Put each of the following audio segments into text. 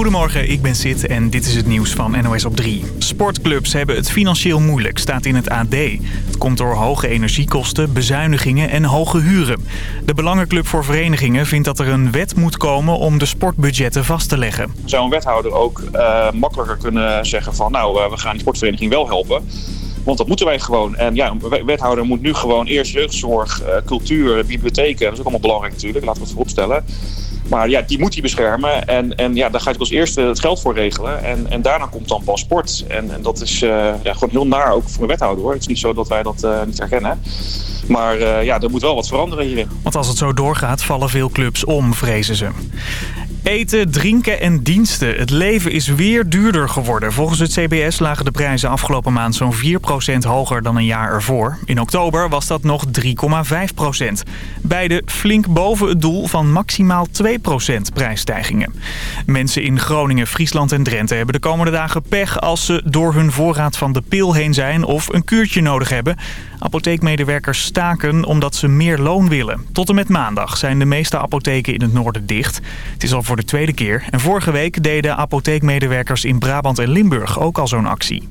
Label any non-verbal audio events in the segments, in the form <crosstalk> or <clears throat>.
Goedemorgen, ik ben Sid en dit is het nieuws van NOS op 3. Sportclubs hebben het financieel moeilijk, staat in het AD. Het komt door hoge energiekosten, bezuinigingen en hoge huren. De Belangenclub voor Verenigingen vindt dat er een wet moet komen om de sportbudgetten vast te leggen. Zou een wethouder ook uh, makkelijker kunnen zeggen van nou, uh, we gaan die sportvereniging wel helpen. Want dat moeten wij gewoon. En ja, een wethouder moet nu gewoon eerst jeugdzorg, uh, cultuur, bibliotheken. Dat is ook allemaal belangrijk natuurlijk, laten we het vooropstellen. Maar ja, die moet hij beschermen. En, en ja, daar ga je als eerste het geld voor regelen. En, en daarna komt dan pas sport. En, en dat is uh, ja, gewoon heel naar ook voor een wethouder hoor. Het is niet zo dat wij dat uh, niet herkennen. Maar uh, ja, er moet wel wat veranderen hierin. Want als het zo doorgaat, vallen veel clubs om, vrezen ze. Eten, drinken en diensten. Het leven is weer duurder geworden. Volgens het CBS lagen de prijzen afgelopen maand zo'n 4% hoger dan een jaar ervoor. In oktober was dat nog 3,5%. Beide flink boven het doel van maximaal 2% prijsstijgingen. Mensen in Groningen, Friesland en Drenthe hebben de komende dagen pech... als ze door hun voorraad van de pil heen zijn of een kuurtje nodig hebben. Apotheekmedewerkers staken omdat ze meer loon willen. Tot en met maandag zijn de meeste apotheken in het noorden dicht. Het is al voor de tweede keer. En vorige week deden apotheekmedewerkers in Brabant en Limburg ook al zo'n actie.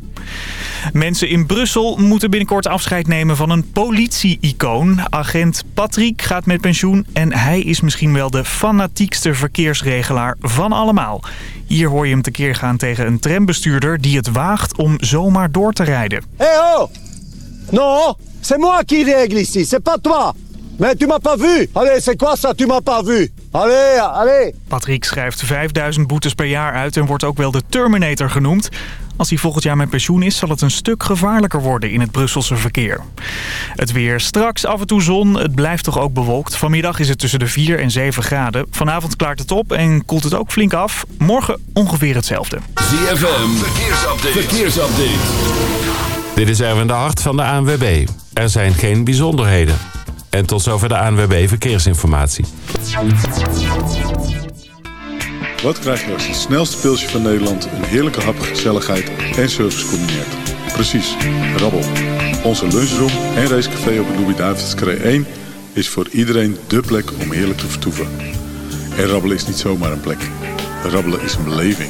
Mensen in Brussel moeten binnenkort afscheid nemen van een politie-icoon. Agent Patrick gaat met pensioen en hij is misschien wel de fanatiekste verkeersregelaar van allemaal. Hier hoor je hem tekeer gaan tegen een trambestuurder die het waagt om zomaar door te rijden. Hey ho! Non, c'est moi qui règle ici, c'est pas toi. Mais tu m'as pas vu. Allez, c'est quoi ça, tu m'as pas vu. Allez, allez. Patrick schrijft 5000 boetes per jaar uit en wordt ook wel de Terminator genoemd. Als hij volgend jaar met pensioen is, zal het een stuk gevaarlijker worden in het Brusselse verkeer. Het weer straks af en toe zon. Het blijft toch ook bewolkt. Vanmiddag is het tussen de 4 en 7 graden. Vanavond klaart het op en koelt het ook flink af. Morgen ongeveer hetzelfde. ZFM, verkeersupdate. verkeersupdate. Dit is Erwin de Hart van de ANWB. Er zijn geen bijzonderheden. En tot zover de ANWB Verkeersinformatie. Wat krijg je als het snelste pilsje van Nederland... een heerlijke hap, gezelligheid en service combineert? Precies, rabbel. Onze lunchroom en racecafé op het Louis-David's 1... is voor iedereen dé plek om heerlijk te vertoeven. En rabbelen is niet zomaar een plek. Rabbelen is een beleving.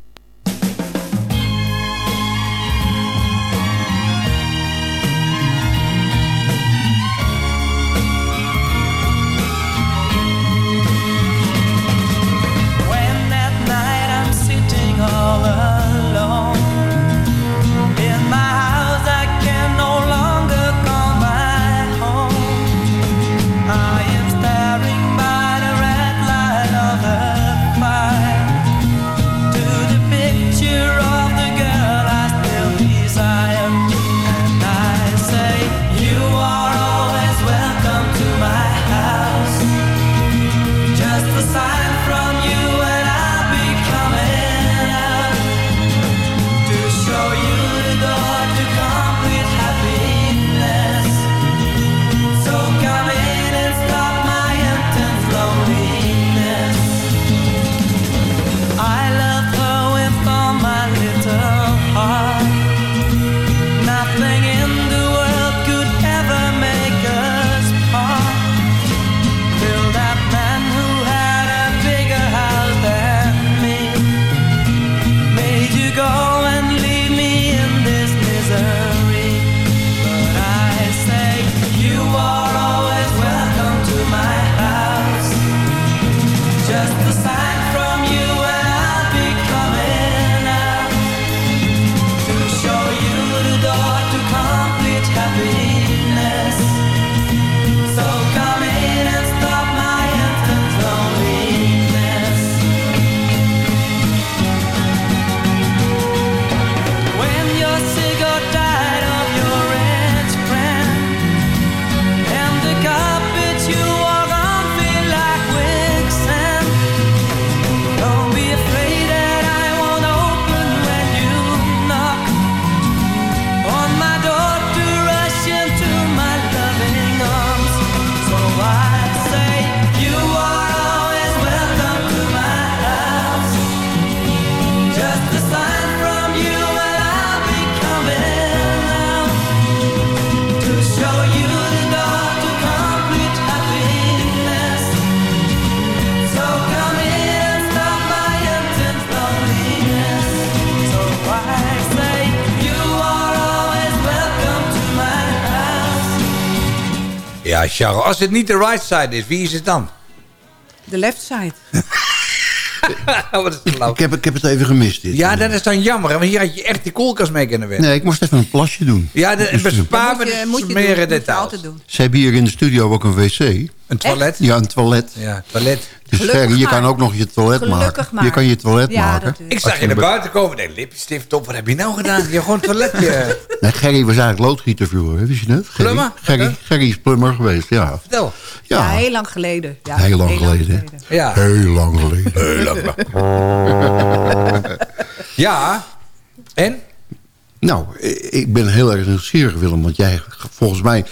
Ja, Charles. Als het niet de right side is, wie is het dan? De left side. <laughs> Wat is. Ik heb, ik heb het even gemist. Dit. Ja, dat is dan jammer. Want hier had je echt die koelkast mee kunnen winnen. Nee, ik moest even een plasje doen. Ja, de, bespaar moet me smeren moet je details. altijd doen. Ze hebben hier in de studio ook een wc. Een toilet? Ja, een toilet. Ja, toilet. Dus Gelukkig Gerry, je kan maar. ook nog je toilet Gelukkig maken. maar. Je kan je toilet Ja, maken. Ik zag je naar buiten komen. Nee, lipstift op. Wat heb je nou gedaan? Je hebt gewoon een toiletje. <laughs> Nee, Gerry was eigenlijk loodgieter vroeger, wist je dat? Gerry? Plummer? Gerry, Gerry is plummer geweest, ja. Vertel. Ja, Ja, heel lang geleden. Ja, heel lang geleden. Ja. Heel lang geleden. Heel lang. <laughs> Ja. En? Nou, ik ben heel erg nieuwsgierig, Willem. Want jij, volgens mij,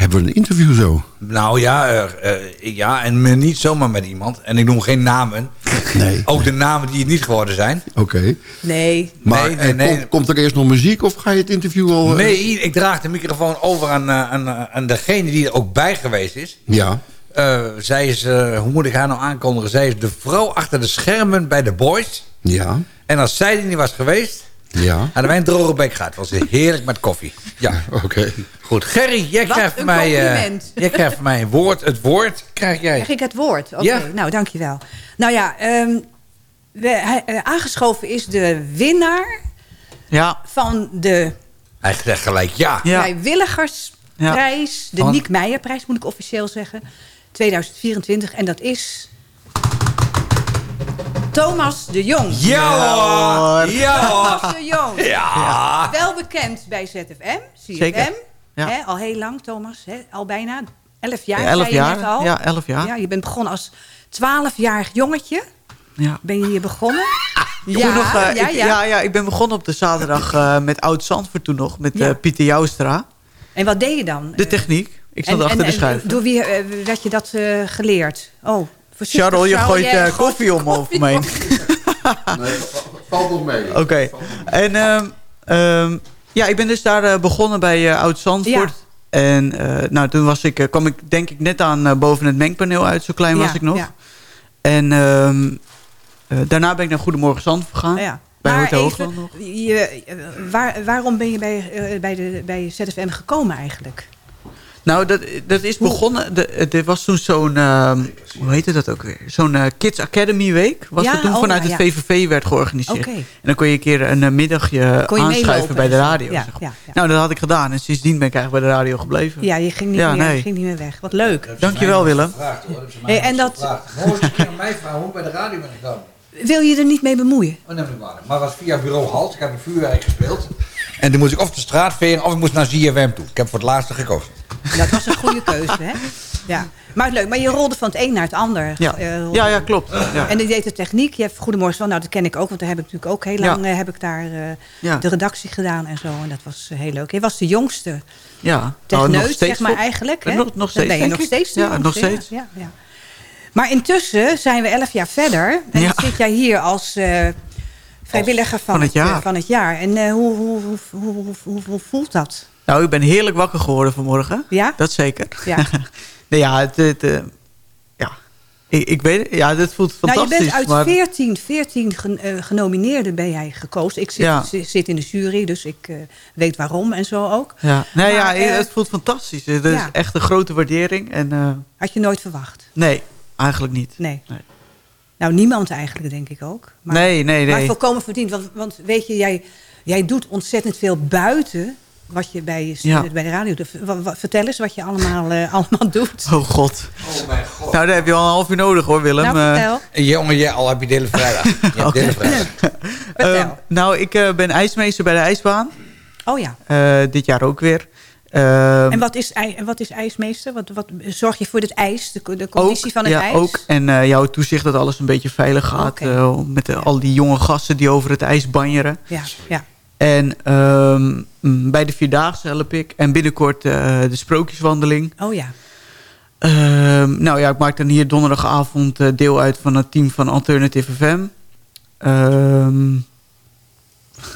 hebben we een interview zo. Nou ja, eh, eh, ja, en me niet zomaar met iemand. En ik noem geen namen. Nee. Ook de namen die het niet geworden zijn. Oké. Nee. Maar Nee, nee, eh, nee. Komt, komt er eerst nog muziek of ga je het interview al... Nee, ik draag de microfoon over aan, eh, aan, aan degene die er ook bij geweest is. Ja. Eh, zij is, hoe moet ik haar nou aankondigen? Zij is de vrouw achter de schermen bij de boys. Ja. En als zij er niet was geweest, Ja. wij een droge bek gehad. Was heerlijk met koffie. Ja, <laughs> Oké. goed. Gerry, jij Wat krijgt, van mij, eh, <laughs> jij krijgt van mij een woord. Het woord krijg jij. Krijg ik het woord? Oké, Ja. nou dankjewel. Nou ja, ehm, we, hij- eh, aangeschoven is de winnaar Ja, van de Hij zegt gelijk ja. Ja. vrijwilligersprijs. De Van? Niek Meijerprijs moet ik officieel zeggen. 2024. En dat is... Thomas de Jong. Ja hoor. Ja. Thomas de Jong. Ja. Wel bekend bij ZFM, CFM. Zeker. Ja. Hè, al heel lang, Thomas. Hè, al bijna 11 jaar, elf zei je net jaar. al. Ja, elf jaar. Ja, je bent begonnen als 12-jarig jongetje. Ja. Ben je hier begonnen? <laughs> Toen nog, eh, ja, ik, ja. ja, ja, ik ben begonnen op de zaterdag eh, met Oud Zandvoort toen nog. Met Ja. eh, Pieter Joustra. En wat deed je dan? De techniek. Ik zat en- achter en- de en schuif. Door wie werd je dat eh, geleerd? Oh, Charles, je gooit eh, koffie om over me heen. <laughs> Valt nog mee. Oké. En ehm, ehm, ja, ik ben dus daar eh, begonnen bij eh, Oud Zandvoort. En eh, nou, toen was ik, kwam ik denk ik net aan boven het mengpaneel uit. Zo klein was ik nog. ja. En ehm, eh, daarna ben ik naar Goedemorgen Zandvoort gegaan. Ja. Bij maar Hotel even, Hoogland nog. je, waar, waarom ben je bij, bij, de, bij ZFM gekomen eigenlijk? Nou, dat, dat is begonnen. de- Er was toen zo'n, ehm, hoe heette dat ook weer? Zo'n eh, Kids Academy Week. Was Ja, dat toen oh, vanuit ja, het. VVV werd georganiseerd. Oké. En dan kon je een keer een eh, middagje aanschuiven bij de radio. Ja, zeg maar. ja, ja. Nou, dat had ik gedaan. En sindsdien ben ik eigenlijk bij de radio gebleven. Ja, je ging niet, Ja, meer, nee. ging niet meer weg. Wat leuk. Dankjewel, Willem. Hey, en dat, Gewoon eens een keer aan mij vragen hoe ik bij de radio ben gekomen. wil je er niet mee bemoeien? Oh, ik waar. Maar het was via bureau Halt. Ik heb een vuurwerk gespeeld. En toen moest ik of de straat veren of ik moest naar ZFM toe. Ik heb voor het laatste gekozen. Dat was een goede keuze, hè? Ja. Maar leuk, maar je rolde van het een naar het ander. Ja, Eh, ja, ja klopt. Ja. En je deed de techniek. Je hebt Goedemorgen van, nou dat ken ik ook, want daar heb ik natuurlijk ook heel lang eh, heb ik daar eh, Ja. de redactie gedaan en zo. En dat was heel leuk. Je was de jongste ja. Nou, techneut, nog steeds zeg maar eigenlijk. Hè? Nog, nog Dat steeds, ben je denk nog steeds de Ja, jongste, nog steeds. Ja, ja. Maar intussen zijn we elf jaar verder. En Ja. dan zit jij hier als eh, vrijwilliger van, Van het jaar. eh, van het jaar. En eh, hoe, hoe, hoe, hoe, voelt dat? Nou, ik ben heerlijk wakker geworden vanmorgen. Ja? Dat zeker. Ja. <laughs> nee, ja, het, het, eh, ja. Ik, ik weet. Ja, dat voelt Nou, je fantastisch. bent uit maar, 14, 14 gen- eh, genomineerden ben jij gekozen. Ik zit, Ja. zit in de jury, dus ik weet waarom en zo ook. ja. Nee, Maar, ja, het voelt fantastisch. Het is echt een grote waardering. En Had je nooit verwacht? nee, eigenlijk niet. Nee. Nee. Nou, niemand eigenlijk, denk ik ook. Maar, nee, nee, Maar nee. volkomen verdiend. Want, want weet je, jij, jij doet ontzettend veel buiten wat je bij, je, Ja. bij de radio doet. Vertel eens wat je allemaal, eh, <laughs> allemaal doet. Oh god. Oh mijn god. Nou, daar heb je al een half uur nodig hoor, Willem. nou, vertel. Jongen, jij al heb je de hele vrijdag. <laughs> Je de hele vrijdag. <laughs> vertel. eh, nou, ik eh, ben ijsmeester bij de ijsbaan. oh ja. Eh, dit jaar ook weer. Ehm, En wat is, wat is ijsmeester? Wat, wat zorg je voor het ijs, de, de conditie ook, van het ja, ijs? ook. En eh, jouw toezicht dat alles een beetje veilig gaat. Eh, met de- al die jonge gasten die over het ijs banjeren. Ja, ja. En ehm, mm, bij de Vierdaagse help ik. En binnenkort eh, de Sprookjeswandeling. Oh ja. Ehm, nou ja, ik maak dan hier donderdagavond deel uit van het team van Alternative FM. Ehm,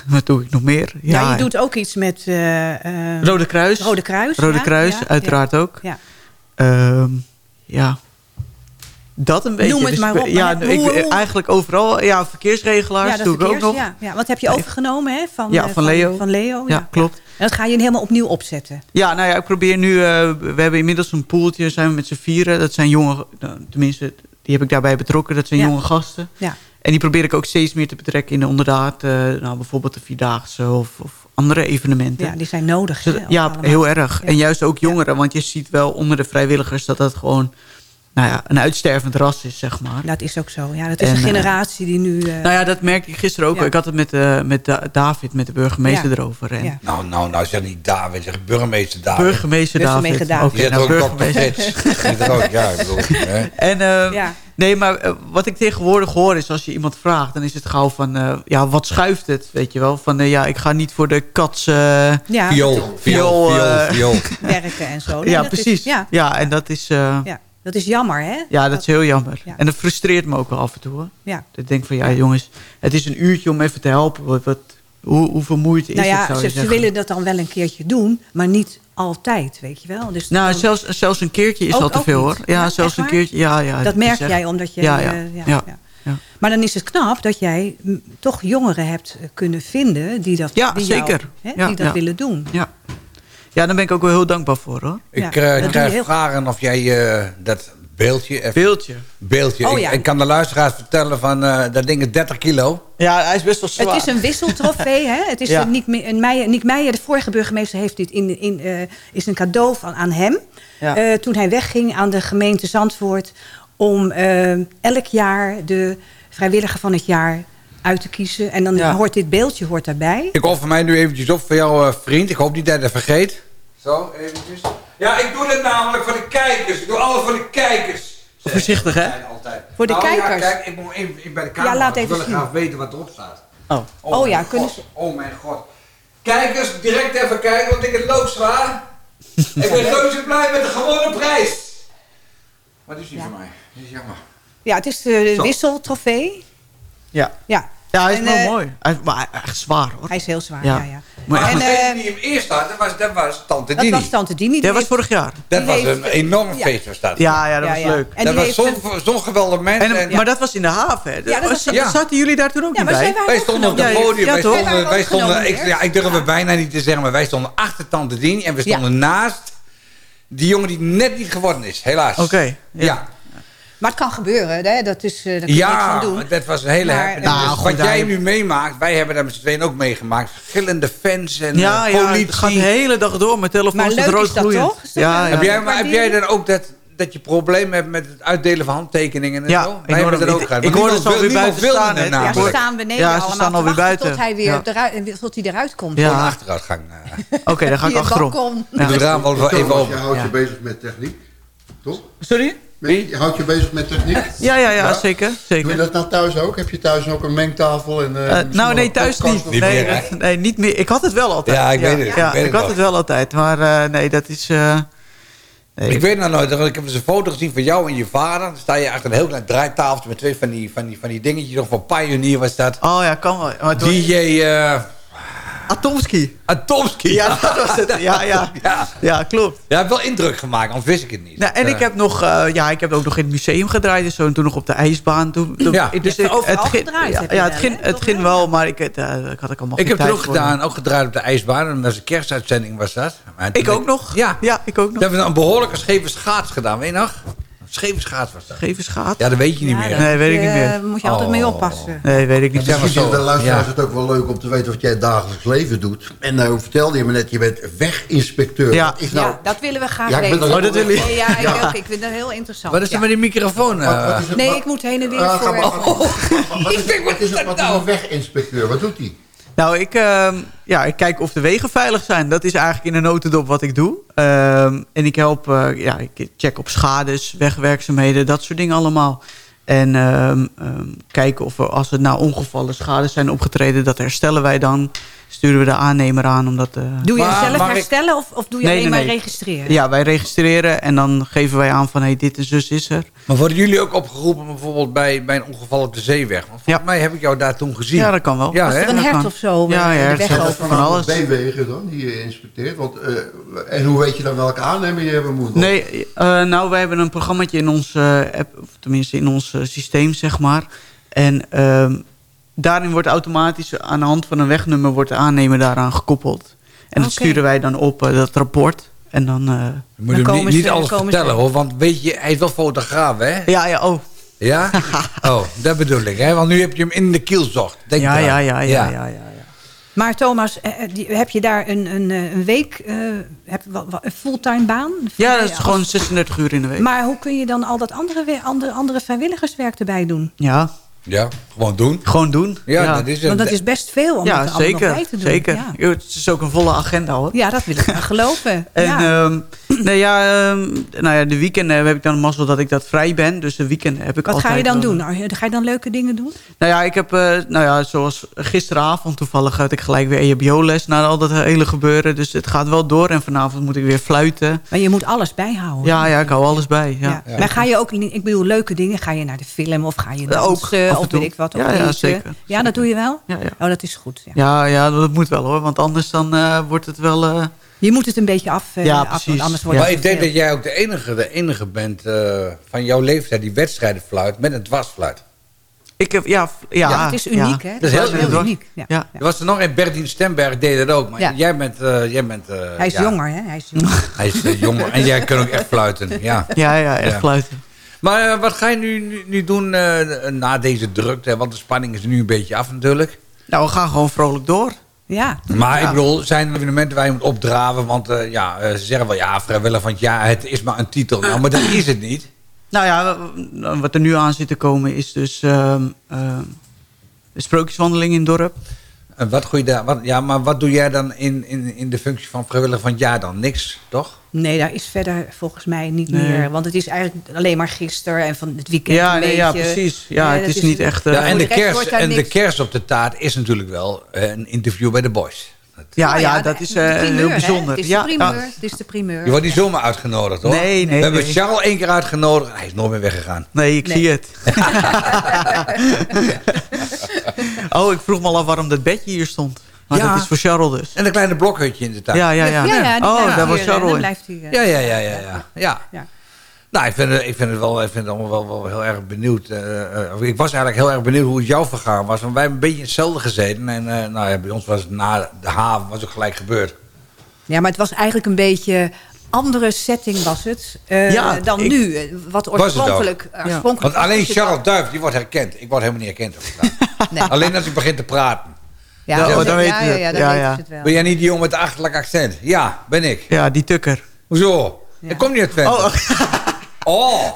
wat doe ik nog meer? Ja, je doet ook iets met eh, eh, Rode Kruis. Rode Kruis. Rode ja, Kruis, ja, uiteraard ook. Ja. Ehm, ja. Dat een beetje. Noem het Dus maar op, Ja, maar hoe- eigenlijk overal. Ja, verkeersregelaars doe ik ook nog. Ja, ja. Wat heb je overgenomen hè? Van, Ja, eh, van Leo. Van Leo, Ja, klopt. En dat ga je helemaal opnieuw opzetten. Ja, nou ja, ik probeer nu... eh, we hebben inmiddels een poeltje, zijn we met z'n vieren. Dat zijn jonge... nou, tenminste, die heb ik daarbij betrokken. Dat zijn jonge gasten. Ja. En die probeer ik ook steeds meer te betrekken in de onderdaad. eh, nou, bijvoorbeeld de Vierdaagse of, of andere evenementen. Ja, die zijn nodig. hè, ja, allemaal. heel erg. Ja. En juist ook jongeren. Want je ziet wel onder de vrijwilligers dat dat gewoon... Nou ja, een uitstervend ras is, zeg maar. Dat is ook zo. Ja, dat is En, een eh, generatie die nu... eh, Nou ja, dat merkte ik gisteren ook. Ja. Ik had het met, eh, met Da- David, met de burgemeester Ja. erover. En Ja. Nou, nou, nou, zeg niet David, zeg burgemeester David. Burgemeester David. Burgemeester David. Oké, zet nou, burgemeester. Er ook, ja, ik bedoel. Hè. En eh, Ja. nee, maar wat ik tegenwoordig hoor is als je iemand vraagt, dan is het gauw van, eh, ja, wat schuift het, weet je wel? Van, ja, ik ga niet voor de kats. ja, Viool, Viool, viool, viool, viool. werken en zo. Nee, ja, is- precies. ja, ja, en dat is, eh, ja, dat is jammer, hè? ja, dat is heel jammer. Ja. En dat frustreert me ook wel af en toe. Hoor. Ja. Dat ik denk van, ja, jongens, het is een uurtje om even te helpen. Wat, wat, hoe, hoeveel moeite is Nou het, ja, zou ze, willen dat dan wel een keertje doen, maar niet altijd, weet je wel. Dus Nou, dan- zelfs, zelfs een keertje is Ook- al te veel, hoor. Ja, Ja, zelfs een keertje, ja. ja dat merk echt- jij omdat je... Ja, ja, eh, ja, ja. Maar dan is het knap dat jij mm, toch jongeren hebt eh, kunnen vinden die dat, Ja, die jou, zeker. hè, Ja, die dat ja. willen doen. Ja. Ja, daar ben ik ook wel heel dankbaar voor, hoor. Ik Ja, eh, krijg vragen of jij eh, dat beeldje... even- Beeldje. beeldje. Oh, ik, ja. ik kan de luisteraars vertellen van eh, dat ding is 30 kilo. Ja, hij is best wel zwaar. Het is een wisseltrofee. <laughs> Hè? Het is Ja. een Niek, Me- een Meijer, Niek Meijer, de vorige burgemeester, heeft dit in, in, eh, is een cadeau van, aan hem. Ja. Eh, toen hij wegging aan de gemeente Zandvoort om elk jaar de vrijwilliger van het jaar uit te kiezen. En dan Ja. hoort dit beeldje hoort daarbij. Ik offer mij nu eventjes op voor jouw eh, vriend. Ik hoop niet dat hij dat vergeet. Zo, eventjes. Ja, ik doe dit namelijk voor de kijkers. Ik doe alles voor de kijkers. Zeg, Voorzichtig, hè? altijd, altijd. Voor de Nou, ja, kijkers. kijk, ik moet even ik bij de camera. Ja, laat Ik even wil graag weten wat erop staat. Oh. Oh mijn ja, God. kunnen ze- Oh mijn god. Kijkers, direct even kijken, want ik het loodzwaar. <laughs> ik ben reuze blij met de gewone prijs. Wat is die Ja. voor mij? Dat is jammer. Ja, het is de Zo. wisseltrofee. Ja. Ja, Ja, hij is En, wel eh, mooi. Hij maar echt zwaar, hoor. hij is heel zwaar. Ja. Ja. Ja, Maar En, degene eh, die hem eerst had, dat was, dat was Tante Dat Dini. was Tante Dini. Dat was vorig jaar. Dat die was heeft- een enorm Ja. feest was dat. Ja, ja, dat Ja, was ja. leuk. En dat was zo'n zo'n geweldig mens. En, En, Maar dat was in de haven, hè? Ja, dat was-. Zaten jullie daar toen ook Ja, niet maar bij? wij stonden op het podium. Ja, wij stonden, Wij stonden, ik, ja, ik durf het bijna niet te zeggen, maar wij stonden achter Tante Dien. En we stonden naast die jongen die net niet geworden is, helaas. Oké. Ja, ja. Maar het kan gebeuren, hè? dat is, eh, daar kun je niks ja van doen. dat was een hele Maar, happening. Dus Nou, goed, wat jij daar- nu meemaakt, wij hebben dat met z'n tweeën ook meegemaakt. Verschillende fans en Ja, eh, ja, politie. het gaat de hele dag door. Mijn telefoon Maar is leuk rood is dat toch? Is dat Ja, ja. Heb jij, maar heb jij dan ook dat, dat je problemen hebt met het uitdelen van handtekeningen en Ja, zo? ik Wij hebben dat ook ik- gehad. ik Maar hoor dat wil- alweer buiten staan, het? Ja, ze staan beneden Ja, ze allemaal staan alweer buiten. tot hij weer Ja. eruit, tot hij eruit komt. Ja. Een achteruitgang. eh. <laughs> Oké, dan ga ik het achterom. Met het raam wel even open. je houdt Ja. je bezig met techniek, toch? Sorry? Met, je houdt je bezig met techniek? Ja, ja, ja, Ja. zeker. Doe zeker. je dat nou thuis ook? Heb je thuis ook een mengtafel? En, eh, Eh, nou, nee, thuis niet. nee, meer, hè? dat- nee, niet meer. Ik had het wel altijd. Ja, ik weet het, Ja, ik weet ik het had nog. het wel altijd. Maar eh, nee, dat is... eh, nee. Ik weet nog nooit, ik heb dus een foto gezien van jou en je vader. Dan sta je achter een heel klein draaitafeltje met twee van die, van die, van die dingetjes. Van Pioneer was dat. Oh ja, kan wel. Maar DJ eh Atomski. Atomski. Ja, dat was het. Ja, ja. <laughs> Ja. Ja, klopt. Ja, heeft wel indruk gemaakt, anders wist ik het niet. Nou, en ik heb nog, eh, ja, ik heb ook nog in het museum gedraaid en zo. En toen nog op de ijsbaan. Toen, toen- Ja. dus overal het ging, gedraaid, Ja, heb je ja, wel, het ging, het ging wel? maar ik, het, eh, ik had ook allemaal Ik heb het ook gedaan, ook gedraaid op de ijsbaan. En dat was een kerstuitzending was dat. Maar Ik ook nog. Ja. ja ik ook We nog. hebben een behoorlijke scheve schaats gedaan, weet je nog? Een scheve schaats was dat. Geef eens gaat. Ja, dat weet je niet Ja, meer. daar Nee, weet ik niet eh, meer. moet je altijd mee Oh. oppassen. Nee, weet ik niet. Maar Misschien vinden de luisteraars Ja. het ook wel leuk om te weten wat jij dagelijks leven doet. En nou vertelde je me net, je bent weginspecteur. Ja. Is nou, ja, dat willen we graag Ja, ik ben weten. er- Oh, dat willen Nee, ja, ik, Ja. ook. ik vind dat heel interessant. Wat is er ja. met die microfoon? eh? wat, wat is het, Nee, wat- ik moet heen en weer Ah, voor... <laughs> is- Ik denk, wat is is dat wat is nou? een weginspecteur? Wat doet hij? Nou, ik, ehm, ja, ik kijk of de wegen veilig zijn. Dat is eigenlijk in een notendop wat ik doe. Ehm, en ik help, eh, ja, ik check op schades, wegwerkzaamheden, dat soort dingen allemaal. En ehm, kijken of er, als er nou ongevallen schades zijn opgetreden, dat herstellen wij dan. Sturen we de aannemer aan. Omdat, eh, Doe je zelf mag ik- herstellen of, of doe je Nee, alleen nee, maar nee. registreren? Ja, wij registreren en dan geven wij aan van hey, dit en zus is er. Maar worden jullie ook opgeroepen bijvoorbeeld bij, bij een ongeval op de zeeweg? Want volgens mij heb ik jou daar toen gezien. Ja, dat kan wel. Ja, er een hert of zo Ja, eh, ja, de weg hersen, over. van alles. B-wegen dan, die je inspecteert. Want, eh, en hoe weet je dan welke aannemer je hebben moet? Nee, eh, nou, wij hebben een programmaatje in ons eh, app, of tenminste in ons eh, systeem, zeg maar. En ehm, daarin wordt automatisch aan de hand van een wegnummer wordt de aannemer daaraan gekoppeld. En dat sturen wij dan op eh, dat rapport. En dan... eh, Je moet hem niet, niet alles vertellen ze- hoor. Want weet je, hij is wel fotograaf hè? ja, ja, oh. Ja? <laughs> Oh, dat bedoel ik hè. Want nu heb je hem in de kiel zocht. Denk Ja, eraan. ja, ja, ja, ja, ja. Maar Thomas, eh, die- heb je daar een, een, eh, een week, eh, heb, een fulltime baan? Ja, dat is gewoon 36 uur in de week. Maar hoe kun je dan al dat andere, andere, andere vrijwilligerswerk erbij doen? Ja, Ja, gewoon doen. gewoon doen. Ja, dat is Want dat is best veel om ja, dat allemaal nog zeker. bij te doen. zeker. Ja. Het is ook een volle agenda hoor. Ja, dat wil ik wel geloven. <laughs> En ja. ehm, nee, ja, ehm, nou ja, de weekenden heb ik dan mazzel dat ik dat vrij ben. Dus de weekenden heb ik Wat altijd... ga je dan doen? Nou, Ga je dan leuke dingen doen? Nou ja, ik heb, eh, nou ja, zoals gisteravond toevallig had ik gelijk weer EHBO-les na al dat hele gebeuren. Dus het gaat wel door en vanavond moet ik weer fluiten. Maar je moet alles bijhouden. Ja, ja, ik hou alles bij. Ja. Ja. Maar ga je ook, ik bedoel, leuke dingen? Ga je naar de film of ga je Ja, ook, af of weet ik wat? Ja, ja, zeker. Ja, dat doe je wel? Ja, ja. Oh, dat is goed. Ja. Ja, ja, dat moet wel hoor, want anders dan eh, wordt het wel... eh, Je moet het een beetje af, eh, Ja, af precies. want anders wordt Maar ik denk dat jij ook de enige, de enige bent eh, van jouw leeftijd die wedstrijden fluit met een dwarsfluit. ik heb, ja, ja, Ja, het is uniek, hè? Dat is heel, heel uniek. Ja. Ja. Er was er nog een, Bertien Stemberg deed het ook. Maar Ja. jij bent... eh, jij bent eh, Hij is ja, jonger, hè? Hij is jonger. Hij is jonger. En jij kunt ook echt fluiten. Ja. Ja, ja, echt Ja. fluiten. Maar eh, wat ga je nu, nu, nu doen eh, na deze drukte? Want de spanning is nu een beetje af natuurlijk. Nou, we gaan gewoon vrolijk door. Ja. Maar Ja. ik bedoel, zijn er evenementen waar je moet opdraven? Want eh, ja, ze zeggen wel, ja, vrijwillig van het jaar, het is maar een titel. Nou, maar dat is het niet. Nou ja, wat er nu aan zit te komen is dus ehm, ehm, de sprookjeswandeling in het dorp. En wat, daar, wat, ja, maar wat doe jij dan in, in, in de functie van vrijwillig van het jaar dan? Niks, toch? Nee, daar is verder volgens mij niet Nee. meer. Want het is eigenlijk alleen maar gisteren en van het weekend Ja, een nee, ja, beetje. precies. Ja, Eh, het is niet echt... eh, ja, en, voor de de rest kers, wordt daar en de niks- kers op de taart is natuurlijk wel eh, een interview bij de boys. ja, Nou ja, de- dat is eh, primeur, heel hè? bijzonder. Het is ja, de primeur. ja. Het is de primeur. Je wordt niet zomaar uitgenodigd, hoor. Nee, nee, We hebben nee. Charles één keer uitgenodigd. Hij is nooit meer weggegaan. Nee, ik Nee. zie het. <laughs> <laughs> <laughs> oh, ik vroeg me al af waarom dat bedje hier stond. Maar Ja. dat is voor Charles dus. En een kleine blokhutje in de tuin. Ja, ja, ja. Ja, ja, die oh, blijft daar was hier, Charles in. blijft hij, eh, Ja, ja, ja, ja, ja. ja. Ja. Nou, ik vind, het, ik vind het wel, ik vind het allemaal wel, wel heel erg benieuwd. eh, eh, ik was eigenlijk heel erg benieuwd hoe het jou vergaan was. Want wij hebben een beetje in hetzelfde gezeten. En eh, nou ja, bij ons was het na de haven was ook gelijk gebeurd. Ja, maar het was eigenlijk een beetje andere setting was het eh, Ja, dan ik- nu. Eh, Wat oorspronkelijk... oorspronkelijk Want alleen Charles Duif, die wordt herkend. Ik word helemaal niet herkend. <laughs> Nee. Alleen als ik begin te praten. Ja, Ja, dat- dan weet ja, je ja, het. ja, dan Ja, ja. het wel. Ben jij niet die jongen met de achterlijk accent? Ja, ben ik. Ja, die tukker. Hoezo? Ja. Ik kom niet uit Twente. Oh, <laughs> Oh.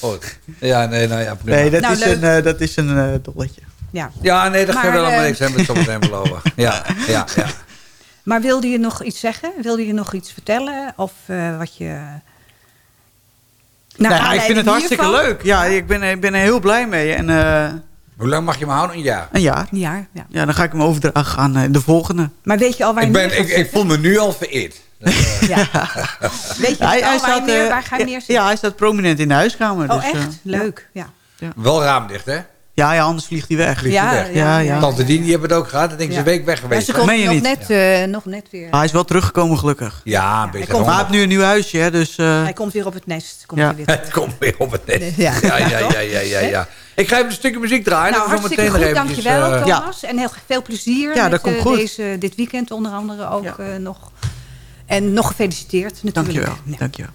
Goed. Ja, nee, nou ja, prima. nee, dat Nou, is leuk. een, eh, dat is een eh, dolletje. Ja. Ja, nee, dat Maar, gaat wel allemaal eh, niks. Hebben we het zo meteen beloven. Ja, ja, ja. Maar wilde je nog iets zeggen? Wilde je nog iets vertellen? Of eh, wat je... Naar Nou, ja, ik vind het hartstikke hiervan? leuk. Ja, ik ben, ik ben er heel blij mee. En eh, Hoe lang mag je me houden? Een jaar. een jaar. Ja, ja. Ja, dan ga ik hem overdragen aan eh, de volgende. Maar weet je al waar je Ik, ben, neer gaat ik, ik voel me nu al vereerd. Ja. <laughs> Weet je al waar je neer, eh, waar ga je ja, neerzetten? Ja, hij staat prominent in de huiskamer. oh, dus, echt? Leuk. Ja. Wel raamdicht, hè? Ja, ja, anders vliegt hij weg. Vliegt Ja, hij weg. Ja, ja. Tante Dien, die hebben het ook gehad. Dan denk ik, Ja. ze een week weg Maar geweest. ze hè? komt nog niet? net, eh, nog net weer. Hij is wel teruggekomen gelukkig. Ja, een beetje komt- Maar hij heeft nu een nieuw huisje, hè, dus... eh, Hij komt weer op het nest. Komt Ja. hij weer terug. Het <laughs> komt weer op het net. <laughs> Ja. Ja, ja, ja, ja, ja, ja. Ik ga even een stukje muziek draaien. Nou, hartstikke meteen goed. nog eventjes, Dankjewel, eh, Ja. Thomas. En heel veel plezier Ja, met dat komt goed. Deze, dit weekend onder andere ook Ja. eh, nog. En nog gefeliciteerd natuurlijk. dankjewel. Ja. dankjewel.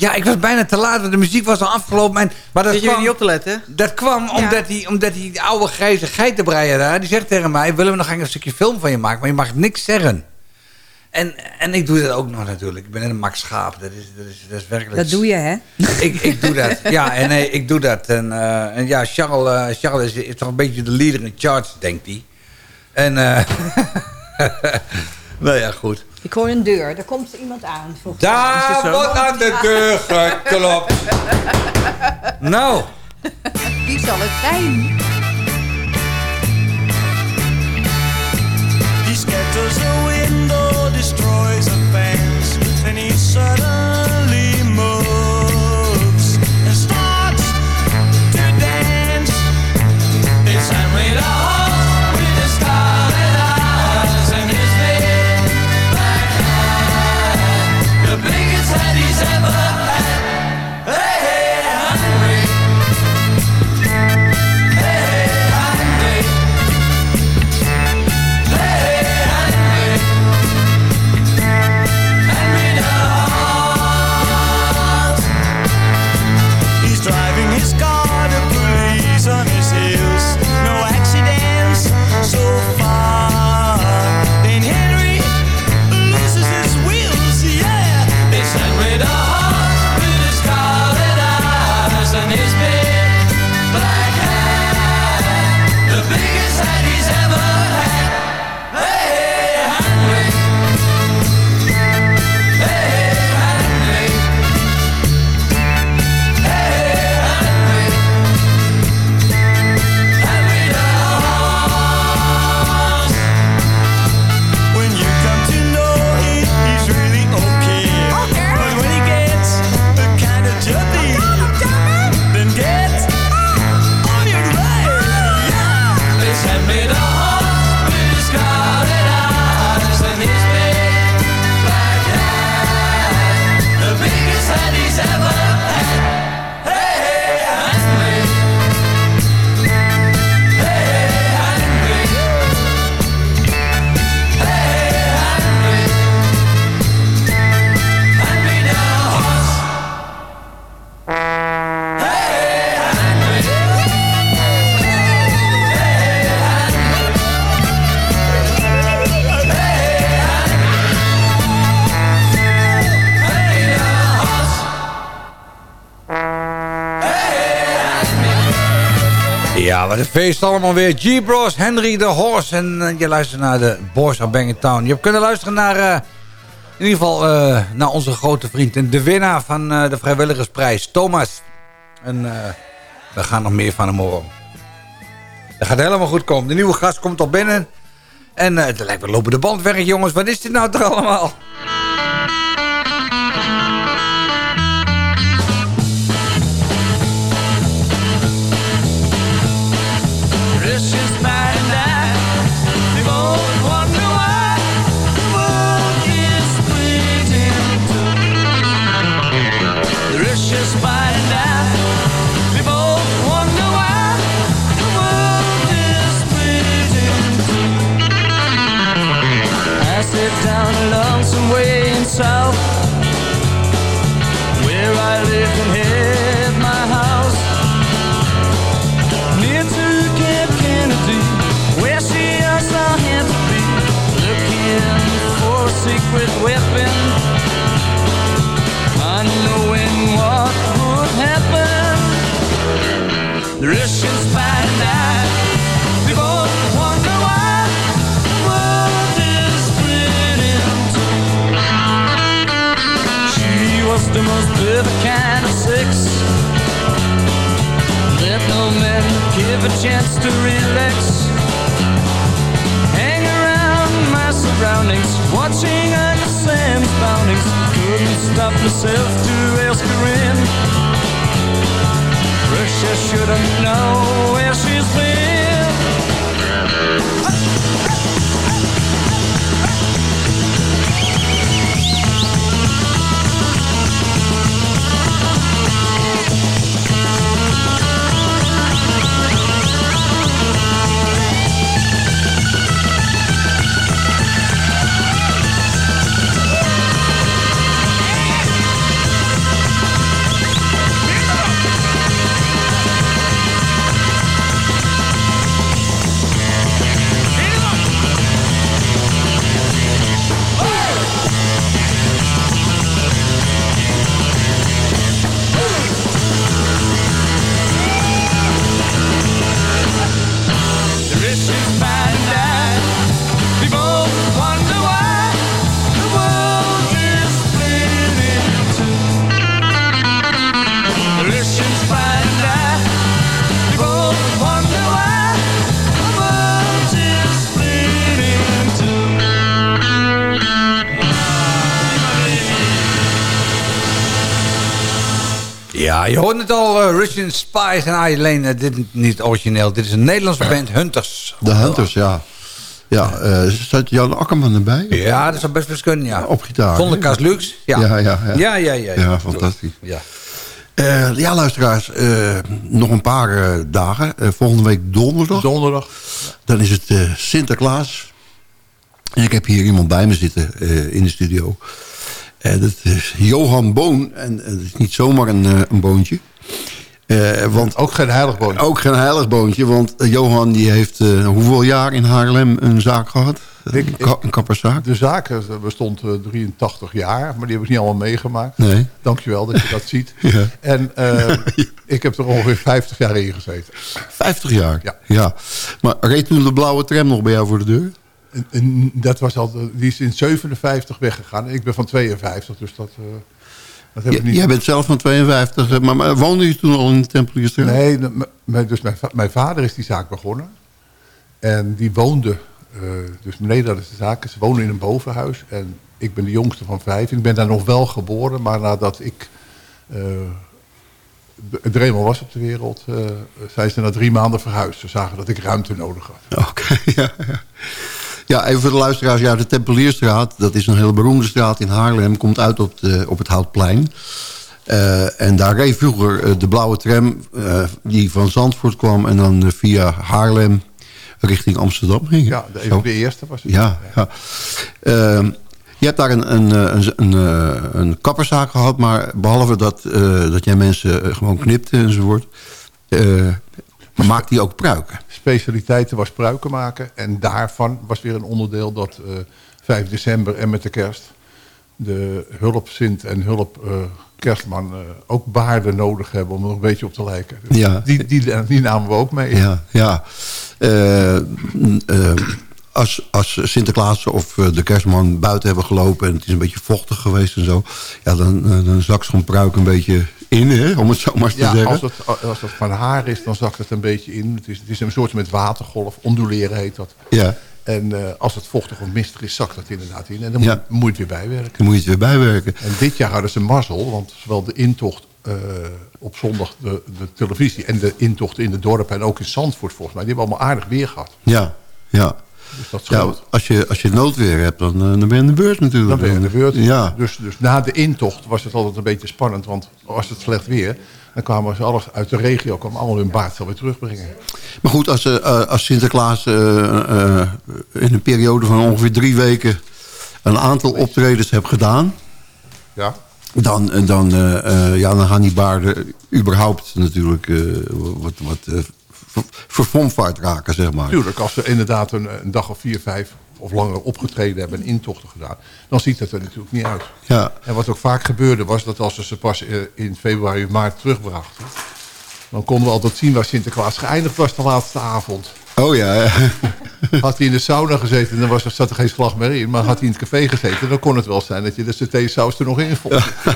Ja, ik was bijna te laat, want de muziek was al afgelopen. En, maar dat Zit je kwam, weer niet op te letten? Dat kwam omdat, die, omdat die oude grijze geitenbreier daar... die zegt tegen mij, willen we nog een stukje film van je maken... maar je mag niks zeggen. En, en ik doe dat ook nog natuurlijk. Ik ben een Max Schaap. Dat is, dat is, dat is werkelijk... Dat doe je, hè? Ik, ik doe dat. <laughs> Ja, en nee, ik doe dat. En, eh, en ja, Charles, eh, Charles is, is toch een beetje de leader in charge, denkt hij. En... eh <laughs> nou ja, goed. Ik hoor een deur. Daar komt iemand aan. Daar wordt aan de deur geklopt. <laughs> nou, Wie zal het zijn? He scatters a window, destroys a fence, and he suddenly Een feest allemaal weer. G-Bros, Henry de Horse. En eh, je luistert naar de Boys of Town. Je hebt kunnen luisteren naar, eh, in ieder geval, eh, naar onze grote vriend. En de winnaar van de vrijwilligersprijs, Thomas. En we gaan nog meer van hem horen. Dat gaat helemaal goed komen. De nieuwe gast komt al binnen. En het lijkt wel lopen de band weg, jongens. Wat is dit nou toch allemaal? A chance to relax. Hang around my surroundings, watching Uncle Sam's boundings. Couldn't stop myself to ask her in. Russia shouldn't know where she's je hoort het al, eh, Richard Spice en alleen uh, dit is niet origineel. Dit is een Nederlandse band, Hunters. De Hunters, ja. Ja, eh staat Jan Akkerman erbij? Ja, dat zou best wel kunnen, ja. Op gitaar. Zonder? Cas Lux. Ja. Ja, ja, ja. Ja, ja, ja. Ja, fantastisch. Ja. Eh, ja, luisteraars, eh, nog een paar eh, dagen. Eh, volgende week donderdag. Donderdag. Dan is het eh, Sinterklaas. En ik heb hier iemand bij me zitten eh, in de studio. Eh, dat is Johan Boon. En eh, het is niet zomaar een, eh, een boontje. Want, ook geen heilig boontje. Ook geen heilig boontje. Want Johan die heeft hoeveel jaar in Haarlem een zaak gehad? een, ka- een kapperszaak? De zaak bestond eh, 83 jaar, maar die heb ik niet allemaal meegemaakt. Nee. Dankjewel dat je dat <laughs> ziet. Ja. En <laughs> ik heb er ongeveer 50 jaar in gezeten. 50 jaar? Ja. ja. Maar reed toen de blauwe tram nog bij jou voor de deur? En, en dat was al, die is in 57 weggegaan. Ik ben van 52, dus dat, eh, dat heb ik niet... Jij bent zelf van 52, eh, maar, maar woonde je toen al in de Tempelierstraat? Nee, dus mijn, mijn vader is die zaak begonnen. En die woonde, eh, dus beneden dat is de zaak, ze wonen in een bovenhuis. En ik ben de jongste van vijf. Ik ben daar nog wel geboren, maar nadat ik d- er eenmaal was op de wereld, zijn ze na drie maanden verhuisd. Ze zagen dat ik ruimte nodig had. Oké, <laughs> ja, ja. Ja, even voor de luisteraars. Ja, de Tempelierstraat, dat is een hele beroemde straat in Haarlem. Komt uit op, de, op het Houtplein. Eh, en daar reed vroeger eh, de blauwe tram eh, die van Zandvoort kwam... en dan eh, via Haarlem richting Amsterdam ging. Ja, de, Zo. de eerste was het. Ja, ja. Ehm, je hebt daar een, een, eh, een, een, eh, een kapperszaak gehad... maar behalve dat, eh, dat jij mensen eh, gewoon knipte enzovoort... eh maakt hij ook pruiken. Specialiteiten was pruiken maken. En daarvan was weer een onderdeel dat eh 5 december en met de kerst... de hulp Sint en hulp eh, Kerstman eh, ook baarden nodig hebben... om er een beetje op te lijken. Dus Ja. die, die, die namen we ook mee. Ja, ja. Eh, eh, als, als Sinterklaas of eh, de kerstman buiten hebben gelopen... en het is een beetje vochtig geweest en zo... Ja, dan, eh, dan zakt zo'n pruik een beetje in, hè, om het zo maar eens te Ja, zeggen. als het, als het van haar is, dan zakt het een beetje in. Het is, het is een soort met watergolf, onduleren heet dat. Ja. En eh, als het vochtig of mistig is, zakt dat inderdaad in. En dan Ja. moet, moet je het weer bijwerken. Dan moet je het weer bijwerken. En dit jaar hadden ze mazzel, want zowel de intocht eh, op zondag, de, de televisie... en de intocht in de dorpen en ook in Zandvoort volgens mij... die hebben allemaal aardig weer gehad. Ja, ja. Dus dat ja als, je, als je noodweer hebt, dan, eh, dan ben je in de beurt natuurlijk. Dan ben je in de beurt. Ja. Dus, dus na de intocht was het altijd een beetje spannend. Want was het slecht weer, dan kwamen ze alles uit de regio... kwamen allemaal hun baard weer terugbrengen. Maar goed, als, eh, als Sinterklaas in een periode van ongeveer drie weken... een aantal optredens hebt gedaan... Ja. Dan, dan, ja, dan gaan die baarden überhaupt natuurlijk wat, wat ver- verfomvaart raken, zeg maar. Tuurlijk, als ze inderdaad een, een dag of vier, vijf of langer opgetreden hebben... en intochten gedaan, dan ziet het er natuurlijk niet uit. Ja. En wat ook vaak gebeurde was dat als ze ze pas eh, in februari, maart terugbrachten... dan konden we altijd zien waar Sinterklaas geëindigd was de laatste avond. Oh ja, ja. <laughs> Had hij in de sauna gezeten, dan was er, zat er geen slag meer in. Maar had hij in het café gezeten, dan kon het wel zijn dat je de saté-saus er nog in vond. ja.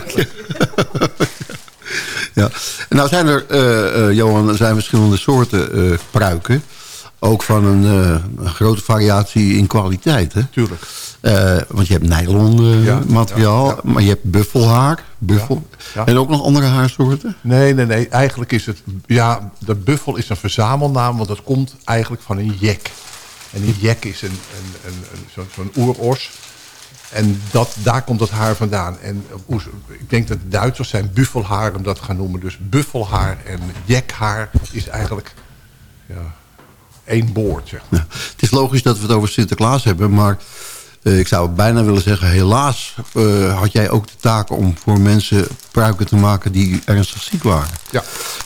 En nou zijn er, eh, eh, Johan, er zijn verschillende soorten eh, pruiken. Ook van een, een grote variatie in kwaliteit, hè? Tuurlijk. Want je hebt nylon Ja, materiaal, ja, ja. maar je hebt buffelhaar. Buffel. Ja. En ook nog andere haarsoorten? Nee, nee, nee. Eigenlijk is het... Ja, de buffel is een verzamelnaam, want dat komt eigenlijk van een jek. En een jek is een, een, een, een, zo- zo'n oeros. En dat, daar komt het haar vandaan. En eh, ik denk dat de Duitsers zijn buffelhaar hem dat gaan noemen. Dus buffelhaar en jekhaar is eigenlijk ja, één boord, zeg maar. Ja. Het is logisch dat we het over Sinterklaas hebben, maar eh, ik zou bijna willen zeggen... helaas eh, had jij ook de taak om voor mensen pruiken te maken die ernstig ziek waren. Ja.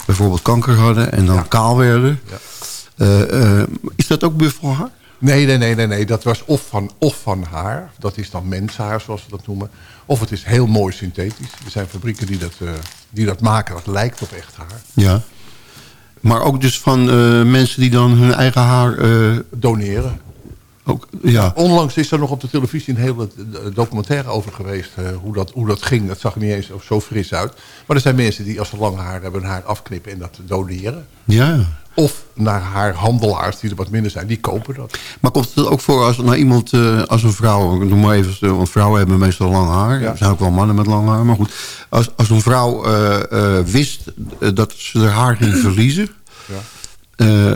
Bijvoorbeeld kanker hadden en dan kaal werden. Ja. Is dat ook buffelhaar? Nee, nee, nee, nee, nee. Dat was of van, of van haar. Dat is dan menshaar, zoals we dat noemen. Of het is heel mooi synthetisch. Er zijn fabrieken die dat, eh, die dat maken. Dat lijkt op echt haar. Ja. Maar ook dus van eh, mensen die dan hun eigen haar... eh, Doneren. Ook, ja. Onlangs is er nog op de televisie een hele documentaire over geweest. eh, hoe, dat, hoe dat ging. Dat zag er niet eens zo fris uit. Maar er zijn mensen die als ze lang haar hebben hun haar afknippen en dat doneren. Ja. Of naar haar handelaars die er wat minder zijn, die kopen dat. Maar komt het ook voor als nou iemand, eh, als een vrouw, noem maar even, eh, want vrouwen hebben meestal lang haar. Er zijn ook wel mannen met lang haar, maar goed. Als, als een vrouw wist dat ze haar haar ging <clears throat> verliezen, Ja.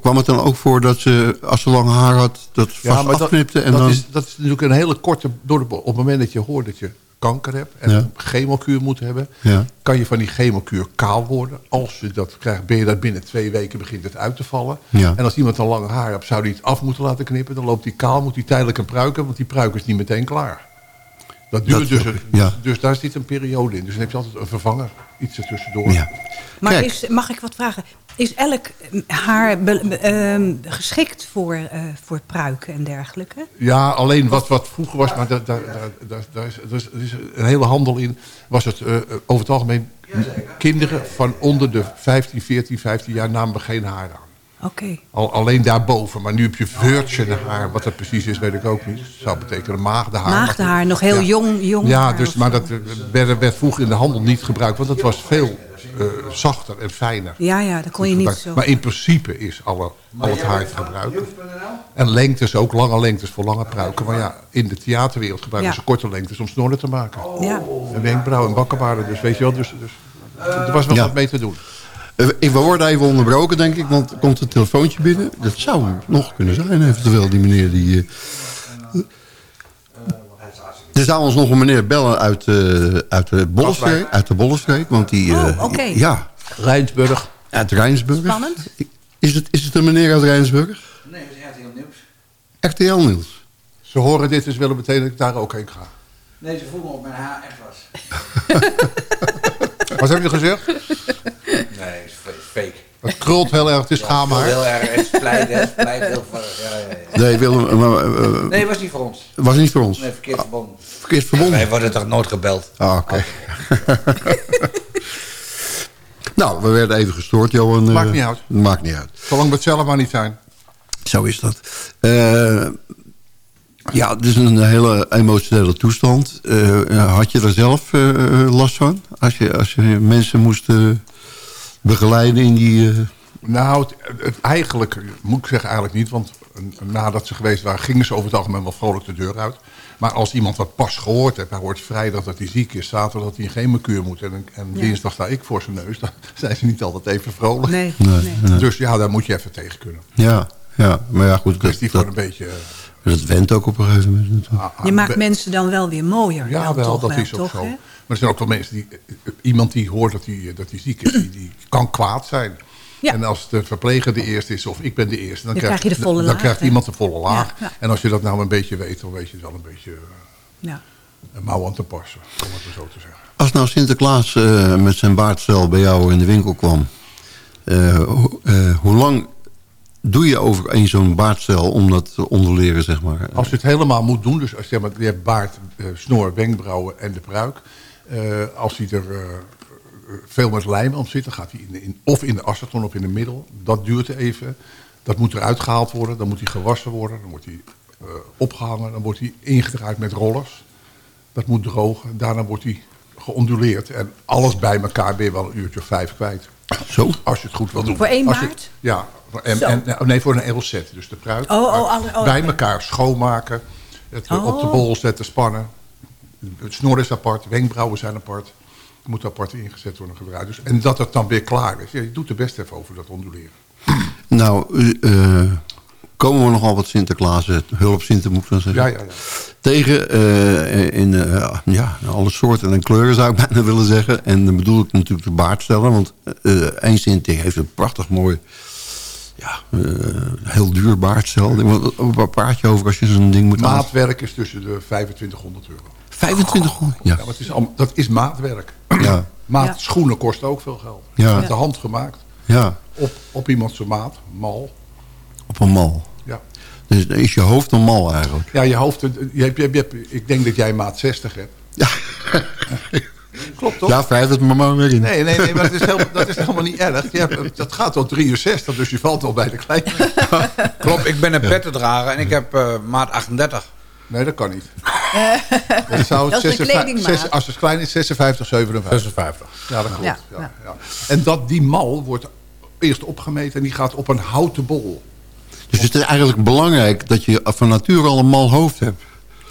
Kwam het dan ook voor dat ze, als ze lang haar had, dat vast dat, afknipte en dat, dan... is, dat is natuurlijk een hele korte... Door de, op het moment dat je hoort dat je kanker hebt... en Ja. een chemokuur moet hebben... Ja. kan je van die chemokuur kaal worden. Als je dat krijgt, ben je dat binnen twee weken begint het uit te vallen. Ja. En als iemand dan lange haar heeft, zou die het af moeten laten knippen. Dan loopt die kaal, moet hij tijdelijk een pruik hebben... want die pruik is niet meteen klaar. Dat duurt Dat- dus, een- ja. dus daar zit een periode in. Dus dan heb je altijd een vervanger, iets ertussendoor. Ja. Maar is, mag ik wat vragen? Is elk eh, haar be- be- ehm, geschikt voor, eh, voor pruiken en dergelijke? Ja, alleen wat, wat vroeger was, maar daar, daar, daar, daar, daar is, er is, is een hele handel in, was het eh, over het algemeen kinderen van onder de 15, 14, 15 jaar namen geen haar aan. Oké. Al, alleen daarboven. Maar nu heb je virgin haar. Wat dat precies is, weet ik ook niet. Het zou betekenen maagdenhaar. Maagdenhaar, nog heel Ja. jong, jong Ja, haar dus, maar dat werd, werd vroeger in de handel niet gebruikt. Want het was veel eh, zachter en fijner. Ja, ja, dat kon je niet zo. Maar in principe is alle, al het haar te gebruiken. En lengtes ook, lange lengtes voor lange pruiken. Maar ja, in de theaterwereld gebruiken Ja. ze korte lengtes om snorren te maken. Ja. En wenkbrauwen en bakkenbaarden. Dus weet je wel, dus, dus, er was wel Ja. wat mee te doen. Eh, ik- We worden even onderbroken, denk ik, want er komt een telefoontje binnen. Dat zou nog kunnen zijn, eventueel, die meneer die... eh, er zou ons nog een meneer bellen uit, eh, uit de Bollenstreek, uit de Bollenstreek, want die... eh, Oh, oké. Ja, Rijnsburg. uit Rijnsburg. Spannend. Is het, is het een meneer uit Rijnsburg? Nee, dat is echt heel nieuws. RTL Niels. Ze horen dit, dus willen betekenen dat ik daar ook heen ga. Nee, ze vroegen of mijn haar echt was. <laughs> Wat heb je gezegd? Nee, is fa- fake. Het krult heel erg, het is schaamhaar. Heel erg, het splijt, het splijt heel ver. Ja, ja, ja. Nee, Willem, maar, eh, Nee, het was niet voor ons. was niet voor ons. Nee, verkeerd verbonden. Verkeerd verbonden. Wij worden toch nooit gebeld? Ah, oké. <laughs> nou, we werden even gestoord, Johan. eh, Maakt niet uit. Maakt niet uit. Zolang we het zelf maar niet zijn. Zo is dat. Eh, ja, het is een hele emotionele toestand. Eh, had je er zelf eh, last van? Als je, als je mensen moest eh, begeleiden in die... eh, Nou, het, het- eigenlijk, moet ik zeggen eigenlijk niet. Want eh, nadat ze geweest waren, gingen ze over het algemeen wel vrolijk de deur uit. Maar als iemand wat pas gehoord heeft, hij hoort vrijdag dat hij ziek is, zaterdag dat hij een chemokuur moet en, en Ja. dinsdag sta ik voor zijn neus, dan <laughs> zijn ze niet altijd even vrolijk. Nee, Nee, nee. Dus ja, daar moet je even tegen kunnen. ja, ja, maar ja, goed. Dus die Dat, voor een beetje... eh, dat went ook op een gegeven moment. natuurlijk. ah, ah, Je maakt mensen dan wel weer mooier. Ja, dan wel, toch dat wel, is ook toch, zo. hè? Maar er zijn ook wel mensen die... eh, Iemand die hoort dat hij, dat hij ziek is, die, die kan kwaad zijn. Ja. En als de verpleger de eerste is of ik ben de eerste... dan, Dan krijg je de volle dan laag, krijgt hè? iemand de volle laag. Ja, ja. En als je dat nou een beetje weet, dan weet je het wel een beetje... eh, Ja. een mouw aan te passen, om het maar zo te zeggen. Als nou Sinterklaas eh, met zijn baardstel bij jou in de winkel kwam... eh, ho- eh, hoe lang doe je over één zo'n baardstel om dat te onduleren, zeg maar? Als je het helemaal moet doen, dus als je, maar, je hebt baard, eh, snor, wenkbrauwen en de pruik. eh, als hij er eh, veel met lijm om zit, dan gaat hij in, in, of in de aceton of in de middel. Dat duurt even. Dat moet eruit gehaald worden, dan moet hij gewassen worden, dan wordt hij eh, opgehangen, dan wordt hij ingedraaid met rollers. Dat moet drogen, daarna wordt hij geonduleerd. En alles bij elkaar ben je wel een uurtje of vijf kwijt. Zo? Als je het goed wil doen. Voor één Als je- baard? ja, en, en, nou, nee, voor een heel set. Dus de pruik. Oh, oh, alle- oh, bij elkaar schoonmaken. Het Oh. op de bol zetten, spannen. Het snor is apart, wenkbrauwen zijn apart. Er moet apart ingezet worden gebruikt. Dus, en dat het dan weer klaar is. Ja, je doet er best even over dat onduleren. <clears throat> Nou, eh, komen we nogal wat Sinterklaas, eh, hulp Sinter moet ik dan zeggen. Ja, ja, ja. Tegen eh, in ja, alle soorten en kleuren zou ik <laughs> bijna willen zeggen. En dan bedoel ik natuurlijk de baardstellen. Want eh één Sint die heeft een prachtig mooi, ja, eh, heel duur baardstel. Waar praat je over als je zo'n ding moet? Maatwerk is tussen de 2500 euro. 2500? Ja. Ja, maar het is al, dat is maatwerk. Ja. <clears throat> Maat Ja. schoenen kosten ook veel geld. Ja. Met de hand gemaakt. ja, Op, op iemands maat, mal. op een mal. Ja. Dus is je hoofd een mal eigenlijk. Ja, je hoofd, je hebt, je hebt, je hebt- ik denk dat jij maat 60 hebt. Ja. <laughs> Klopt toch? Ja, vijf het maar maar weer in. Nee, nee, nee, maar dat is, helemaal, dat is helemaal niet erg. Je hebt- dat gaat tot 63, dus je valt al bij de kleine. <laughs> Klopt, ik ben een pettendrager en ik heb eh, maat 38. Nee, dat kan niet. <laughs> Dat zou Dat is een 56 kledingmaat. zes- als het klein is, 56, 57. 56. Ja, dat klopt. Ja, Ja, ja. ja. En dat, die mal wordt eerst opgemeten en die gaat op een houten bol. Dus het is eigenlijk belangrijk dat je van nature al een mal hoofd hebt.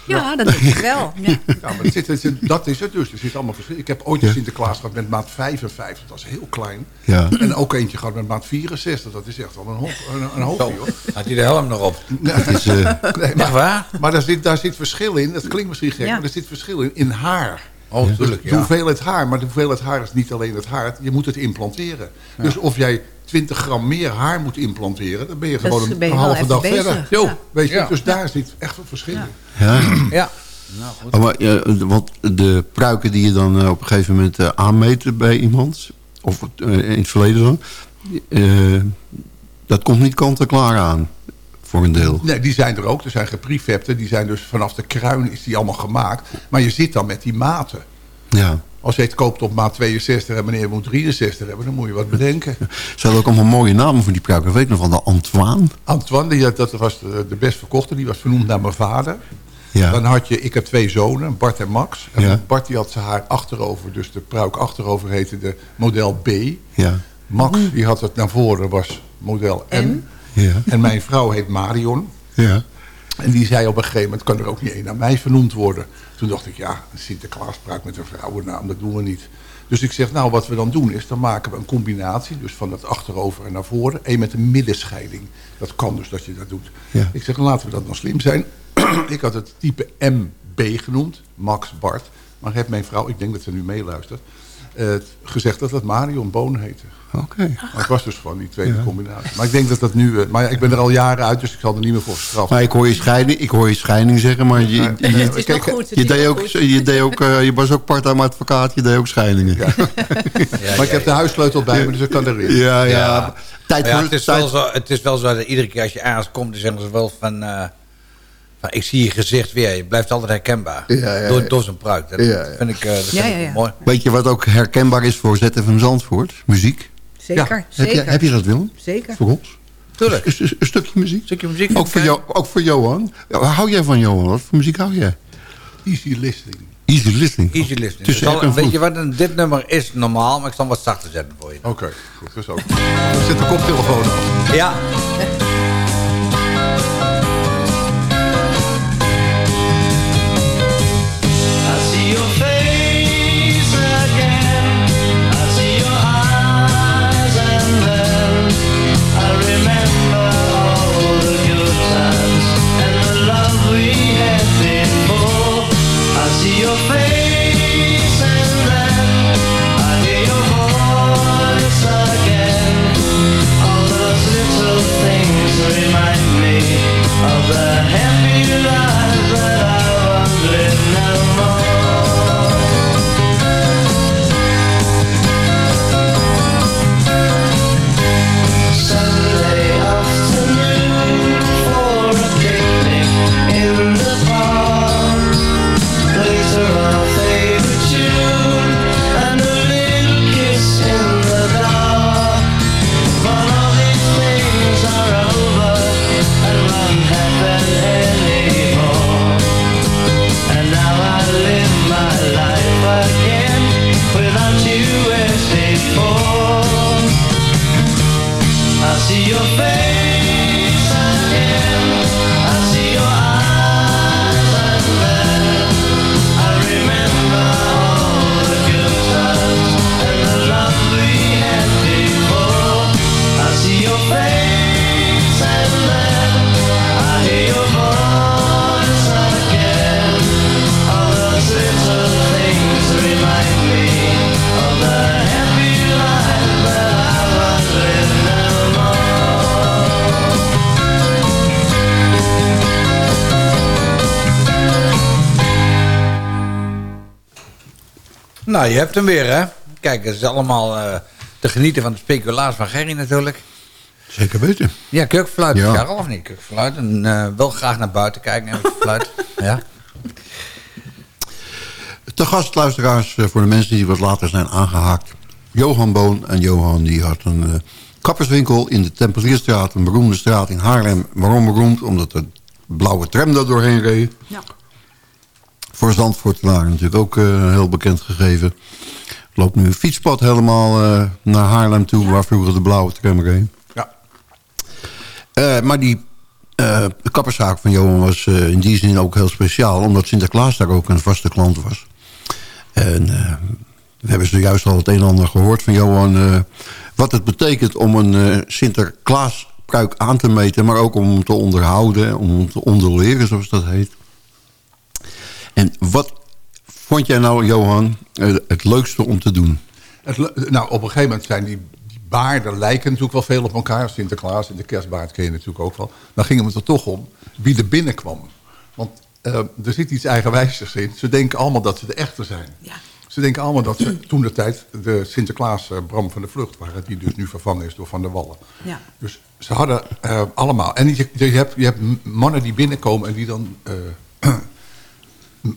Ja, dat denk ik wel. Ja. <laughs> Ja, maar het zit, het zit- dat is het dus. Er zit allemaal verschil. Ik heb ooit een. Sinterklaas gehad met maat 55. Dat is heel klein. Ja. En ook eentje gehad met maat 64. Dat is echt wel een, hoop, een, een hoopje, hoor. Had hij de helm nog op? <laughs> Het is, eh, Nee, maar, waar? Maar daar zit, daar zit verschil in. Dat klinkt misschien gek, Ja. maar er zit verschil in. In haar. Oh, tuurlijk, De ja. hoeveelheid haar. Maar de hoeveelheid haar is niet alleen het haar. Je moet het implanteren. Dus of jij 20 gram meer haar moet implanteren... dan ben je Dat gewoon is- een, ben je een wel halve dag bezig. verder. Jo. Weet je, Ja. dus daar zit echt een verschil in. ja. Ja. Nou, goed. Oh, maar, ja, want de pruiken die je dan eh, op een gegeven moment eh, aanmeet bij iemand... of eh, in het verleden dan... eh, dat komt niet kant-en-klaar aan, voor een deel. Nee, die zijn er ook. Er zijn geprefabten. Die zijn dus vanaf de kruin is die allemaal gemaakt. Maar je zit dan met die maten. Ja. Als je het koopt op maat 62 en meneer moet 63 hebben... dan moet je wat bedenken. Ze hadden ook allemaal mooie namen voor die pruiken. Weet ik nog van de Antoine. Antoine, die, dat was de, de best verkochte. Die was vernoemd naar mijn vader. Ja. Dan had je, ik heb twee zonen, Bart en Max. En Ja. Bart die had zijn haar achterover, dus de pruik achterover heette de model B. Ja. Max die had het naar voren, was model M. Ja. En mijn vrouw heet Marion. Ja. En die zei op een gegeven moment, kan er ook niet één naar mij vernoemd worden. Toen dacht ik, ja, een Sinterklaaspruik met een vrouwennaam, dat doen we niet. Dus ik zeg, nou, wat we dan doen is, dan maken we een combinatie. Dus van het achterover en naar voren. Eén met een middenscheiding. Dat kan dus dat je dat doet. Ja. Ik zeg, laten we dat dan slim zijn. <clears throat> ik had het type MB genoemd, Max Bart. Maar heeft mijn vrouw, ik denk dat ze nu meeluistert, eh, gezegd dat het Marion Boon heette. Oké. Maar het was dus van die tweede combinatie. Maar ik denk dat dat nu... eh, maar ja, ik ben er al jaren uit, dus ik zal er niet meer voor gestraft. Maar ik hoor je scheiding, ik hoor je scheiding zeggen, maar je, je, <laughs> Het is nog goed, het je is deed ook, goed. je, deed ook, eh, je was ook part-time advocaat, je deed ook scheidingen. Ja, <laughs> maar ik heb de huissleutel bij me, dus ik kan erin. ja. Ja. Tijd voor het, is tijd- wel zo, het is wel zo dat iedere keer als je ergens komt, dan zeggen ze wel van... ik zie je gezicht weer. Je blijft altijd herkenbaar. Ja, ja, ja. Door, door zijn pruik. Dat Ja, ja. vind ik, eh, dat vind Ja, ik ja, ja. mooi. Weet je wat ook herkenbaar is voor ZFM Zandvoort? Muziek. Zeker, Heb zeker. je, heb je dat, Willem? Zeker. Voor ons? Tuurlijk. Een, een- een stukje muziek? stukje muziek. Ook voor, jou, ook voor Johan. Hou jij van Johan? Wat voor muziek hou jij? Easy listening. Easy listening. Easy listening. Dus weet je wat, een- dit nummer is normaal, maar ik zal wat zachter zetten voor je. Oké, goed, dus ook. Zet de koptelefoon op. Ja. Je hebt hem weer, hè? Kijk, het is allemaal eh, te genieten van de speculaas van Gerry natuurlijk. Zeker weten. Ja, kurkfluit, Ja. ja. of niet? Kurkfluit. En eh, wel graag naar buiten kijken en fluit. <laughs> ja. Te gast, luisteraars, eh, voor de mensen die wat later zijn aangehaakt. Johan Boon. En Johan die had een kapperswinkel in de Tempelierstraat. Een beroemde straat in Haarlem. Waarom beroemd? Omdat de blauwe tram daar doorheen reed. Ja. Voor Zandvoortenaren natuurlijk ook eh, heel bekend gegeven. loopt nu een fietspad helemaal eh, naar Haarlem toe... waar vroeger de blauwe tram reed. Ja. Eh, maar die kapperszaak van Johan was in die zin ook heel speciaal... omdat Sinterklaas daar ook een vaste klant was. En we hebben zojuist al het een en ander gehoord van Johan... wat het betekent om een eh Sinterklaaspruik aan te meten... maar ook om hem te onderhouden, om hem te onderleren, zoals dat heet. En wat vond jij nou, Johan, eh, het leukste om te doen? Het, nou, op een gegeven moment zijn die, die baarden lijken natuurlijk wel veel op elkaar. Sinterklaas en de kerstbaard ken je natuurlijk ook wel. Dan gingen we het er toch om wie er binnenkwam. Want eh, er zit iets eigenwijzigs in. Ze denken allemaal dat ze de echte zijn. Ze denken allemaal dat ze toen de tijd de Sinterklaas eh, Bram van de Vlucht waren. Die dus nu vervangen is door Van der Wallen. Ja. Dus ze hadden eh, allemaal. En je, je, hebt, je hebt mannen die binnenkomen en die dan eh,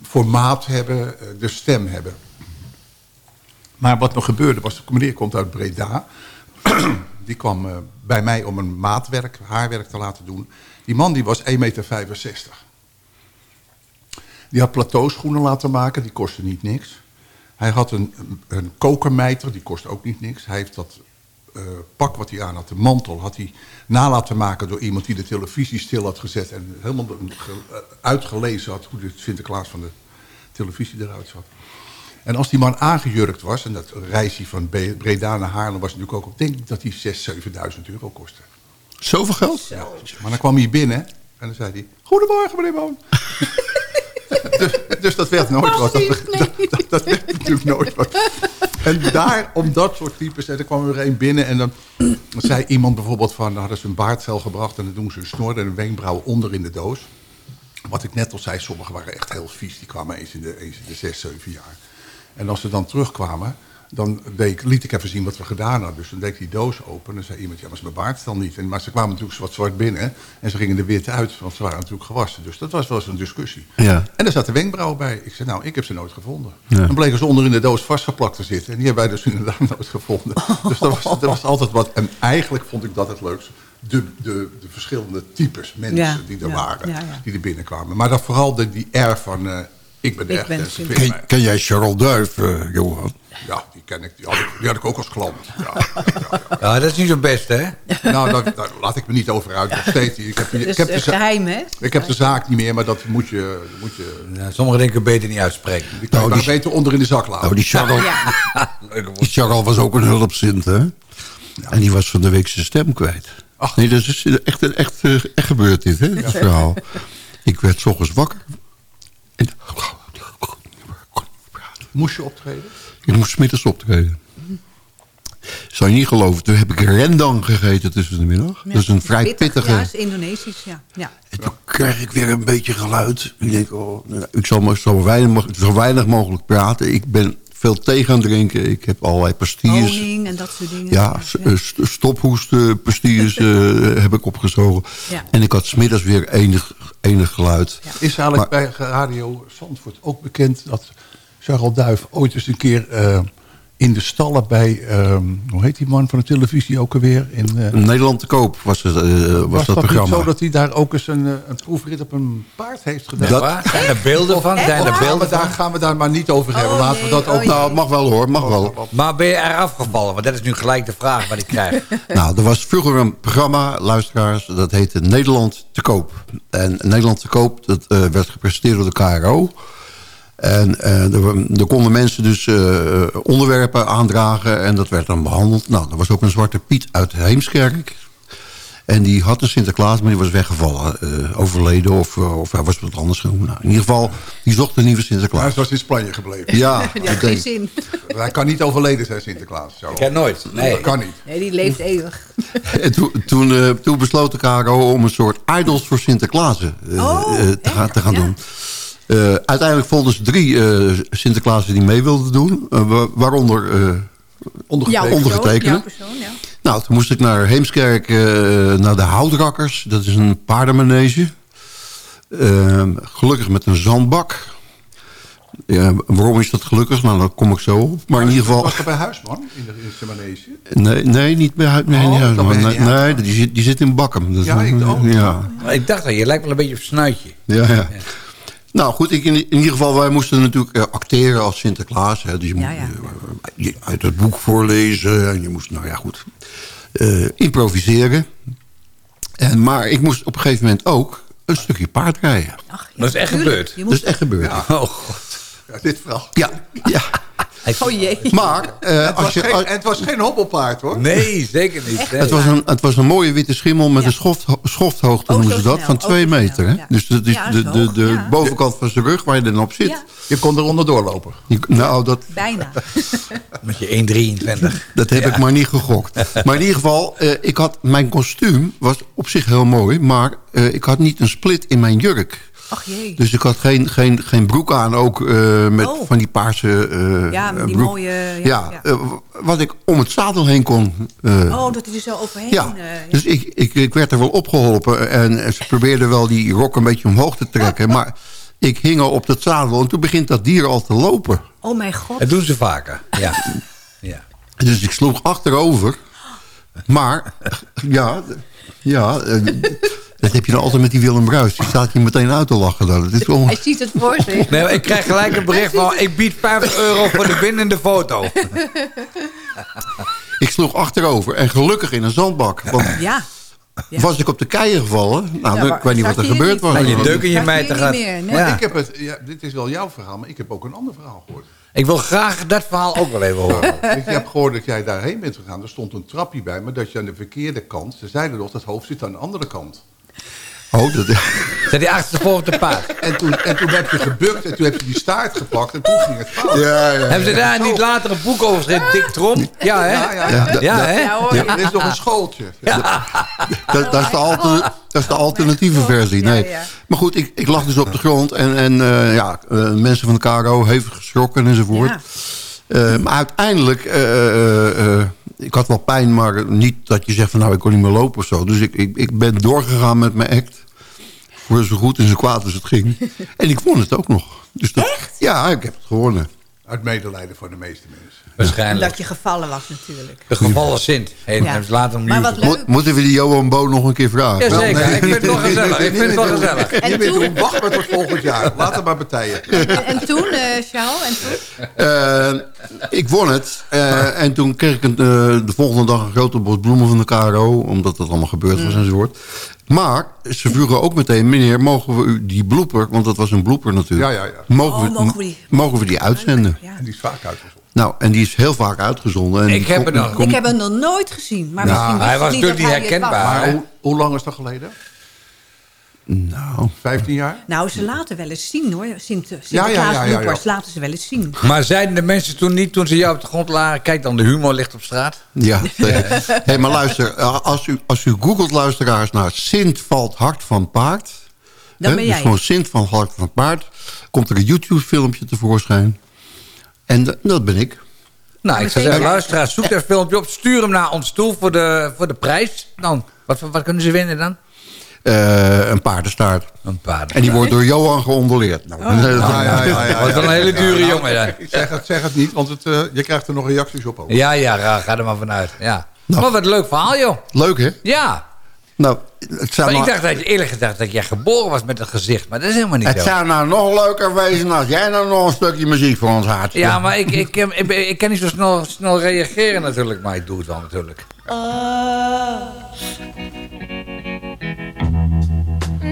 formaat hebben, eh, de stem hebben. Maar wat nog gebeurde was, de meneer komt uit Breda. <clears throat> die kwam eh, bij mij om een maatwerk, haarwerk te laten doen. Die man die was 1,65 meter. Die had plateauschoenen laten maken, die kostte niet niks. Hij had een, een, kokermijter, die kostte ook niet niks. Hij heeft dat eh, pak wat hij aan had, de mantel, had hij na laten maken door iemand die de televisie stil had gezet. En helemaal eh, uitgelezen had hoe de Sinterklaas van de televisie eruit zat. En als die man aangejurkt was, en dat reisje van Breda naar Haarlem was natuurlijk ook op, denk ik dat die 6.000, 7.000 euro kostte. Zoveel geld? Ja. Maar dan kwam hij binnen en dan zei hij, goedemorgen meneer Boon. <laughs> dus, dus dat werd nooit wat. <laughs> Dat, dat, dat werd natuurlijk nooit wat. En daar, om dat soort types, en er kwam er een binnen en dan, zei iemand bijvoorbeeld van, dan hadden ze een baardcel gebracht en dan doen ze een snor en een wenkbrauw onder in de doos. Wat ik net al zei, sommigen waren echt heel vies. Die kwamen eens in de, eens in de zes, zeven jaar. En als ze dan terugkwamen, dan deed ik, liet ik even zien wat we gedaan hadden. Dus dan deed ik die doos open en dan zei iemand, ja, maar is mijn baard dan niet. En, maar ze kwamen natuurlijk wat zwart binnen en ze gingen er wit uit, want ze waren natuurlijk gewassen. Dus dat was wel eens een discussie. Ja. En er zaten wenkbrauwen bij. Ik zei, nou, ik heb ze nooit gevonden. Ja. Dan bleken ze onder in de doos vastgeplakt te zitten. En die hebben wij dus inderdaad <laughs> nooit gevonden. Dus dat was, dat was altijd wat. En eigenlijk vond ik dat het leukste. De, de, de verschillende types mensen Ja, die er ja, waren. ja, ja. Die er binnenkwamen. Maar dan vooral de, die air van... eh, ik ben de echte. ben Ken, jij Charles Duif, Johan? Ja, die ken ik. Die had ik, die had ik ook als klant. Ja, Ja, dat is niet zo best, hè? nou, daar, daar laat ik me niet over uit. Nog steeds. Ik heb, ik heb, de, eh, geheim, hè? ik heb de zaak niet meer, maar dat moet je... Moet je Ja, sommige dingen beter niet uitspreken. die kan Nou, die- beter onder in de zak laten. Nou, die Charles, <laughs> die Charles was ook een hulpzint, hè? En die was van de week zijn stem kwijt. Ach. Nee, dat is echt, echt, eh, echt gebeurd dit, hè? Verhaal. Ik werd 's ochtends wakker. En, Moest je optreden? ik moest 's middags optreden. Zou je niet geloven, toen heb ik rendang gegeten tussen de middag. Ja, dat is een vrij pittig, pittige... Ja, is Indonesisch, ja. ja. En toen kreeg ik weer een beetje geluid. Ik denk, oh, nou, ik zal maar zo weinig, zo weinig mogelijk praten. Ik ben veel thee gaan drinken. Ik heb allerlei pastilles. Honing en dat soort dingen. Ja, s- eh, st- stophoesten, pastilles <laughs> eh, heb ik opgezogen. Ja. En ik had smiddags weer enig, enig geluid. Is eigenlijk bij Radio Zandvoort ook bekend dat Charles Duif ooit eens een keer eh, in de stallen bij, ehm, hoe heet die man van de televisie ook alweer? In, eh, Nederland te koop was, het, eh, was, was dat, dat programma. zo dat hij daar ook eens een, eh, een proefrit op een paard heeft gedaan? Dat- Waar? Zijn er beelden van? Zijn er Gaan we, beelden daar, van? gaan we daar maar niet over hebben. Oh, Laten we dat ook oh, Nou, mag wel hoor, mag wel. Maar ben je eraf gevallen? Want dat is nu gelijk de vraag wat ik krijg. <laughs> Nou, er was vroeger een programma, luisteraars, dat heette Nederland te koop. En Nederland te koop, dat eh, werd gepresenteerd door de KRO. En eh, er, konden mensen dus eh, onderwerpen aandragen en dat werd dan behandeld. Nou, er was ook een zwarte Piet uit Heemskerk. En die had een Sinterklaas, maar die was weggevallen. eh, overleden of, eh, of hij was wat anders genoemd. Nou, in ieder geval, die zocht een nieuwe Hij Sinterklaas. was in Spanje gebleven. Ja, <laughs> Die ik had geen denk, zin. Hij kan niet overleden zijn, Sinterklaas. Zo. Ik ken nooit. Nee. Dat kan niet. Nee, die leeft eeuwig. En toen, toen, eh, toen besloot de KRO om een soort idols voor Sinterklaas eh, Oh, eh, te, gaan, te gaan Ja. Eh, uiteindelijk vonden ze drie eh Sinterklaasen die mee wilden doen. eh, wa- waaronder eh, Ondergetekend. ondergetekende. Jouw persoon, ja. Nou, toen moest ik naar Heemskerk, eh, naar de Houtrakkers. Dat is een paardenmanege. Eh, gelukkig met een zandbak. Ja, waarom is dat gelukkig? Nou, daar kom ik zo op. Maar in ieder geval... Was dat bij Huisman in de, in de manege? Nee, nee, niet bij Huid. Nee, Oh, dan Huisman. nee, die, zit, die zit in Bakkum. Dat is Ja, een- ik ook. Ja, Maar ik dacht dat je lijkt wel een beetje op snuitje. ja, ja. Nou goed, ik, in, in ieder geval, wij moesten natuurlijk eh, acteren als Sinterklaas. Hè, dus je Ja, moet ja. eh, je uit het boek voorlezen. En je moest, nou ja goed, eh, improviseren. En, maar ik moest op een gegeven moment ook een stukje paard rijden. Dat is echt tuurlijk. gebeurd. Dat is echt gebeurd. Ja, Oh god. Ja, dit verhaal. ja. Oh jee. Maar eh, Het als was, je... geen, als- en het was geen hobbelpaard hoor. Nee, zeker niet. Nee. het, was een, het was een mooie witte schimmel met een schoft, schofthoogte, Oh, noemen ze dat, snel. van twee meter. Hè? ja. Dus dat is Ja, de, de, de ja. bovenkant van zijn rug waar je dan op zit. Ja. Je kon eronder doorlopen. Die- nou, dat, Bijna. <laughs> Met je 1,23. Dat heb ik maar niet gegokt. Maar in ieder geval, eh, ik had, mijn kostuum was op zich heel mooi... maar eh, ik had niet een split in mijn jurk. Ach jee. Dus ik had geen, geen, geen broek aan, ook eh, met Oh. van die paarse eh, Ja, met die broek. mooie... Ja, Ja, ja. eh, wat ik om het zadel heen kon. eh, oh, dat hij er zo overheen... ja, eh, ja. dus ik, ik, ik werd er wel opgeholpen. En ze probeerden wel die rok een beetje omhoog te trekken. <laughs> Maar ik hing al op dat zadel en toen begint dat dier al te lopen. Oh mijn god. Dat doen ze vaker. Ja. <laughs> ja. Dus ik sloeg achterover. Maar, ja, ja dat heb je dan altijd met die Willem Bruis. Die staat je meteen uit te lachen. Dan. Dat is on... Hij ziet het voor zich. Nee, ik krijg gelijk een bericht van... ik bied 50 euro voor de winnende foto. <laughs> Ik sloeg achterover en gelukkig in een zandbak. Want Ja. Ja. was ik op de keien gevallen... Nou, Ja, maar ik weet niet wat er gebeurd was. En je deuk in je gaat. meer, nee. Ja. Ik heb het, ja, dit is wel jouw verhaal, maar ik heb ook een ander verhaal gehoord. Ik wil graag dat verhaal ook wel even horen. <laughs> Ik heb gehoord dat jij daarheen bent gegaan. Er stond een trapje bij, maar dat je aan de verkeerde kant... Ze zeiden nog, dat hoofd zit aan de andere kant. Oh, dat... Zet die achterste paard. En toen, en toen heb je gebukt en toen heb je die staart gepakt en toen ging het fout. Ja, ja. Hebben ze daar niet later een boek over geschreven? Dik Trom? Ja, hè? Ja, hè? Er is nog een schooltje. Dat, dat, is de alter- dat is de alternatieve versie. Nee. Maar goed, ik, ik lag dus op de grond. En, en eh, ja, eh, mensen van de KRO hevig geschrokken enzovoort. Ja. Eh, maar uiteindelijk, eh, eh, eh, ik had wel pijn, maar niet dat je zegt van nou ik kon niet meer lopen of zo. Dus ik, ik, ik ben doorgegaan met mijn act. Voor zo goed en zo kwaad als het ging. <laughs> en ik won het ook nog. Dus dat, Echt? Ja, ik heb het gewonnen. Uit medelijden voor de meeste mensen. Waarschijnlijk. Dat je gevallen was natuurlijk. De gevallen Sint. Hey, Ja. later Maar wat leuk. Moeten we die Johan Bo nog een keer vragen? Jazeker, nee. ik vind het wel gezellig. Ik vind het wel <laughs> gezellig. En Je bent toen? tot volgend jaar. Laat het maar betijen. En toen, eh Charles? En toen? Eh, ik won het. Eh, en toen kreeg ik een, eh, de volgende dag een grote bos bloemen van de KRO. Omdat dat allemaal gebeurd Mm. was enzovoort. Maar ze vroegen ook meteen... Meneer, mogen we u die blooper... Want dat was een blooper natuurlijk. Ja, ja, ja. Mogen, Oh, we, mogen we die? mogen we die uitzenden? Ja. En die is vaak uitgezonden. Nou, en die is heel vaak uitgezonden. En Ik heb kom- het nog. kom- Ik heb hem nog nooit gezien. Maar Ja, misschien hij was natuurlijk niet herkenbaar. Maar hè? hoe, hoe lang is dat geleden? Nou, 15 jaar? Nou, ze laten wel eens zien hoor. Sint, ja, Sinterklaas ja, ja, laten ze wel eens zien. Maar zeiden de mensen toen niet, toen ze jou op de grond lagen... kijk dan, de humor ligt op straat? ja. <laughs> hey, maar luister. eh, Als u, als u googelt luisteraars naar Sint valt hard van paard... Dan hè, ben dus jij. gewoon Sint van hard van paard... komt er een YouTube-filmpje tevoorschijn. En dat- ben ik. Nou, ik zou zeggen, luisteraars, zoek dat filmpje op. Stuur hem naar ons toe voor de, voor de prijs. Dan, wat, wat kunnen ze winnen dan? Eh, een paardenstaart. Een paard. En die wordt door Johan geondoleerd. Nou, Oh. dat- Ja, ja, ja, ja, Wat een hele dure jongen. Ja, Zeg het, zeg het niet, want het, eh, je krijgt er nog reacties op. Ook. ja, ja ga, ga er maar vanuit. Ja. Nou. Maar wat een leuk verhaal, joh. Leuk, hè? Ja. Nou, het zou, Maar ik nou, dacht dat je eerlijk gezegd dat jij geboren was met een gezicht. Maar dat is helemaal niet het zo. zou nou nog leuker wezen als jij nou nog een stukje muziek voor ons had. Ja, maar ik, ik, ik, ik, ik kan niet zo snel, snel reageren natuurlijk. Maar ik doe het wel natuurlijk.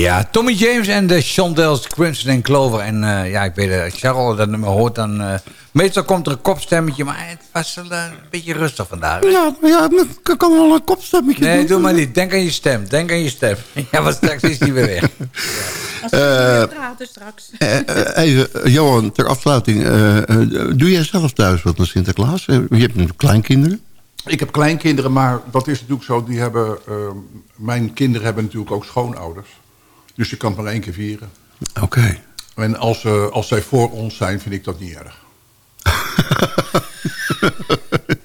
Ja, Tommy James en de Chandels, Crimson en Clover. En eh, ja, ik weet het, als Charles dat nummer hoort, dan... eh, meestal komt er een kopstemmetje, maar het was wel, eh, een beetje rustig vandaag. hè? Ja, ja, ik kan wel een kopstemmetje Nee, doen. doe maar niet. Denk aan je stem. Denk aan je stem. <laughs> Ja, want straks is die weer weg. <laughs> Eh, praten straks. eh, eh, even, eh, Johan, ter afsluiting. eh, eh, doe jij zelf thuis wat naar Sinterklaas? Eh, Je hebt natuurlijk kleinkinderen. Ik heb kleinkinderen, maar dat is natuurlijk zo. Die hebben, ehm, mijn kinderen hebben natuurlijk ook schoonouders. Dus je kan het maar één keer vieren. Oké. En als, eh, als zij voor ons zijn, vind ik dat niet erg. <laughs>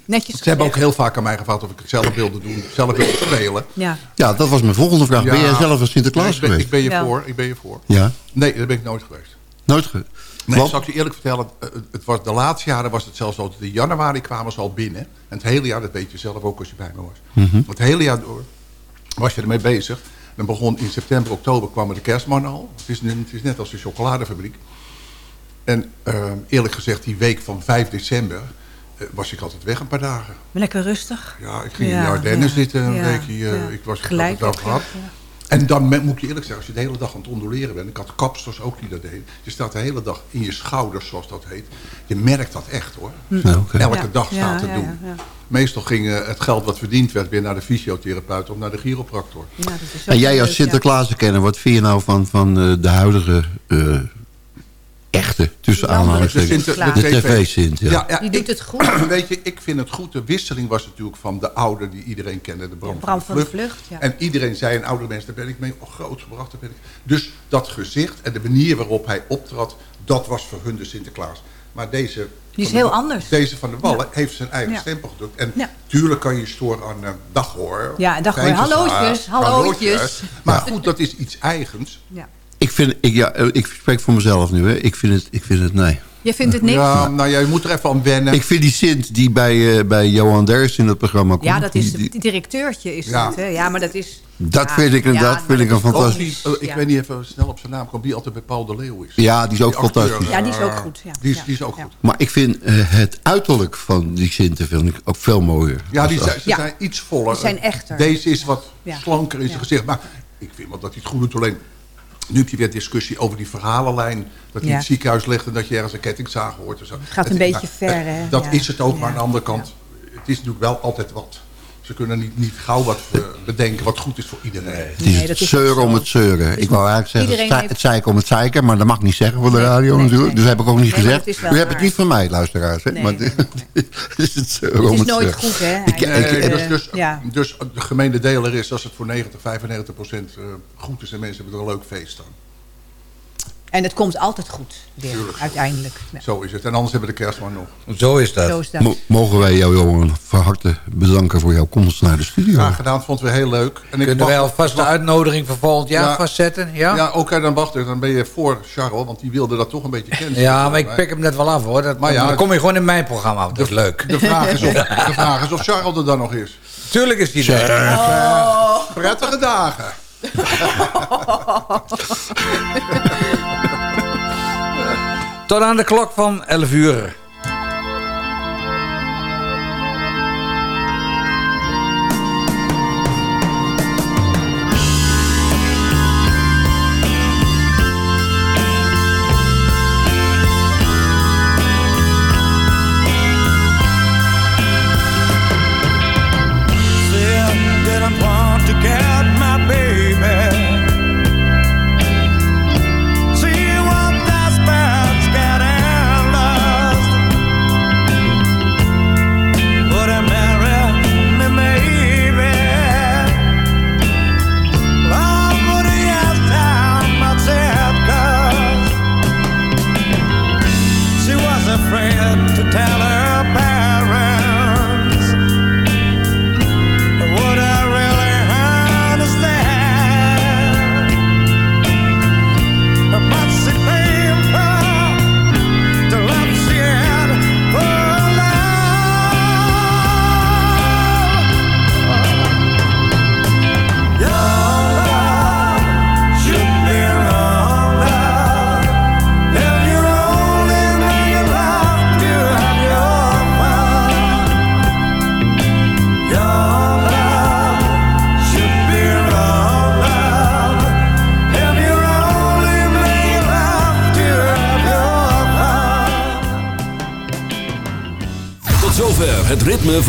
Netjes Ze hebben ook heel vaak aan mij gevraagd of ik het zelf wilde doen, zelf wilde spelen. Ja. Ja, dat was mijn volgende vraag. ben jij zelf een Sinterklaas Nee, ik ben, geweest? Ik ben je Ja. voor, ik ben je voor. Ja. Nee, dat ben ik nooit geweest. Nooit ge... Nee, Want- zal ik je eerlijk vertellen, eh, het was, de laatste jaren was het zelfs zo, dat in januari kwamen ze al binnen. En het hele jaar, dat weet je zelf ook als je bij me was. Mhm. Het hele jaar door was je ermee bezig. Dan begon in september, oktober kwamen de kerstmannen al. Het is, het is net als een chocoladefabriek. En eh, eerlijk gezegd, die week van 5 december eh, was ik altijd weg een paar dagen. Lekker rustig. Ja, ik ging Ja, in de Ardennen ja, zitten een ja, weekje. eh, ja. Ik was Gelijk gehad. En dan moet ik je eerlijk zeggen, als je de hele dag aan het onduleren bent... ik had kapsters ook die dat deden... je staat de hele dag in je schouders, zoals dat heet. Je merkt dat echt, hoor. Ja, oké. Elke Ja, dag ja, staat te ja, doen. ja, ja. Meestal ging eh, het geld wat verdiend werd... weer naar de fysiotherapeut of naar de chiropractor. Ja, dat is ook En jij als. Sinterklaas kennen, wat vind je nou van, van eh, de huidige eh, echte, tussen aanhalingstekens, de tv-Sint? Ja. Die doet het goed. <clears throat> Weet je, ik vind het goed. De wisseling was natuurlijk van de oude die iedereen kende. De Bram, Bram van de van de Vlucht. Vlucht, ja. En iedereen zei, een oude mens, daar ben ik mee oh, grootgebracht. Daar ben ik. Dus dat gezicht en de manier waarop hij optrad, dat was voor hun de Sinterklaas. Maar deze... Die is van de heel anders. Deze van de Wallen Ja. heeft zijn eigen Ja. stempel gedrukt. En Ja. tuurlijk kan je je storen aan eh, dag hoor. Ja, dag hoor. Fijntjes Hallootjes, hallootjes. Maar goed, dat is iets eigens. Ja. Ik, vind, ik, ja, eh, ik spreek voor mezelf nu, hè. Ik vind het, ik vind het nee. Je vindt het niks? Ja, nou ja, je moet er even aan wennen. Ik vind die Sint die bij, eh, bij Johan Derks in het programma komt... Ja, dat is die- die- het directeurtje is Ja. dat, hè? Ja, maar dat is... Dat ja, vind ik een- ja, dat vind ik een is fantastisch- ik ja. weet niet even snel op zijn naam komt, die altijd bij Paul de Leeuw is. Ja, die is ook fantastisch. Ja, die is ook goed, ja. Die, is, Ja. die is ook Ja. goed. Maar ik vind eh, het uiterlijk van die Sinten vind ik ook veel mooier. Ja, die zijn, ze Ja. zijn iets voller. Die zijn echter. Deze is wat Ja. slanker in zijn Ja. gezicht. Maar ik vind wel dat hij het goed doet. Alleen, nu heb je weer discussie over die verhalenlijn. Dat Ja. in het ziekenhuis ligt en dat je ergens een kettingzaag hoort. En zo. Het gaat een Het- beetje nou, ver, hè? Dat Ja. is het ook, maar aan de andere kant... Het is natuurlijk wel altijd wat. Ze kunnen niet, niet gauw wat eh, bedenken wat goed is voor iedereen. Het is Nee, het is zeuren ook zo. om het zeuren. Ik wou eigenlijk zeggen, het, zei- heeft- het zeiken om het zeiken, maar dat mag ik niet zeggen voor de radio nee, natuurlijk. nee. Dus heb ik ook niet gezegd. het is U hebt het niet van mij, luisteraars. Hè? Nee, maar nee, het <laughs> is het zeuren Het om is het nooit zeuren. goed, hè? Ik- ik- eigenlijk. Nee, Eh, dus, dus, ja. dus de gemene deler is als het voor 90, 95 procent eh, goed is en mensen hebben er een leuk feest aan. En het komt altijd goed, weer, Tuurlijk. uiteindelijk. Ja. Zo is het. En anders hebben we de kerstman nog. Zo is dat. Zo is dat. Mo- Mogen wij jou, Johan, van harte bedanken voor jouw komst naar de studio. Graag gedaan, vond we heel leuk. En ik Kunnen wij alvast de uitnodiging voor volgend jaar Ja. vastzetten? Ja? Ja, oké, dan wacht ik. Dan ben je voor Charles, want die wilde dat toch een beetje <laughs> kennen. Ja, maar ik pik hem net wel af hoor. Dat, Maar ja, dan kom je gewoon in mijn programma. Dat is leuk. De vraag is, of, <laughs> de vraag is of Charles er dan nog is. Tuurlijk is die er. Prettige dagen. <laughs> Tot aan de klok van 11 uur.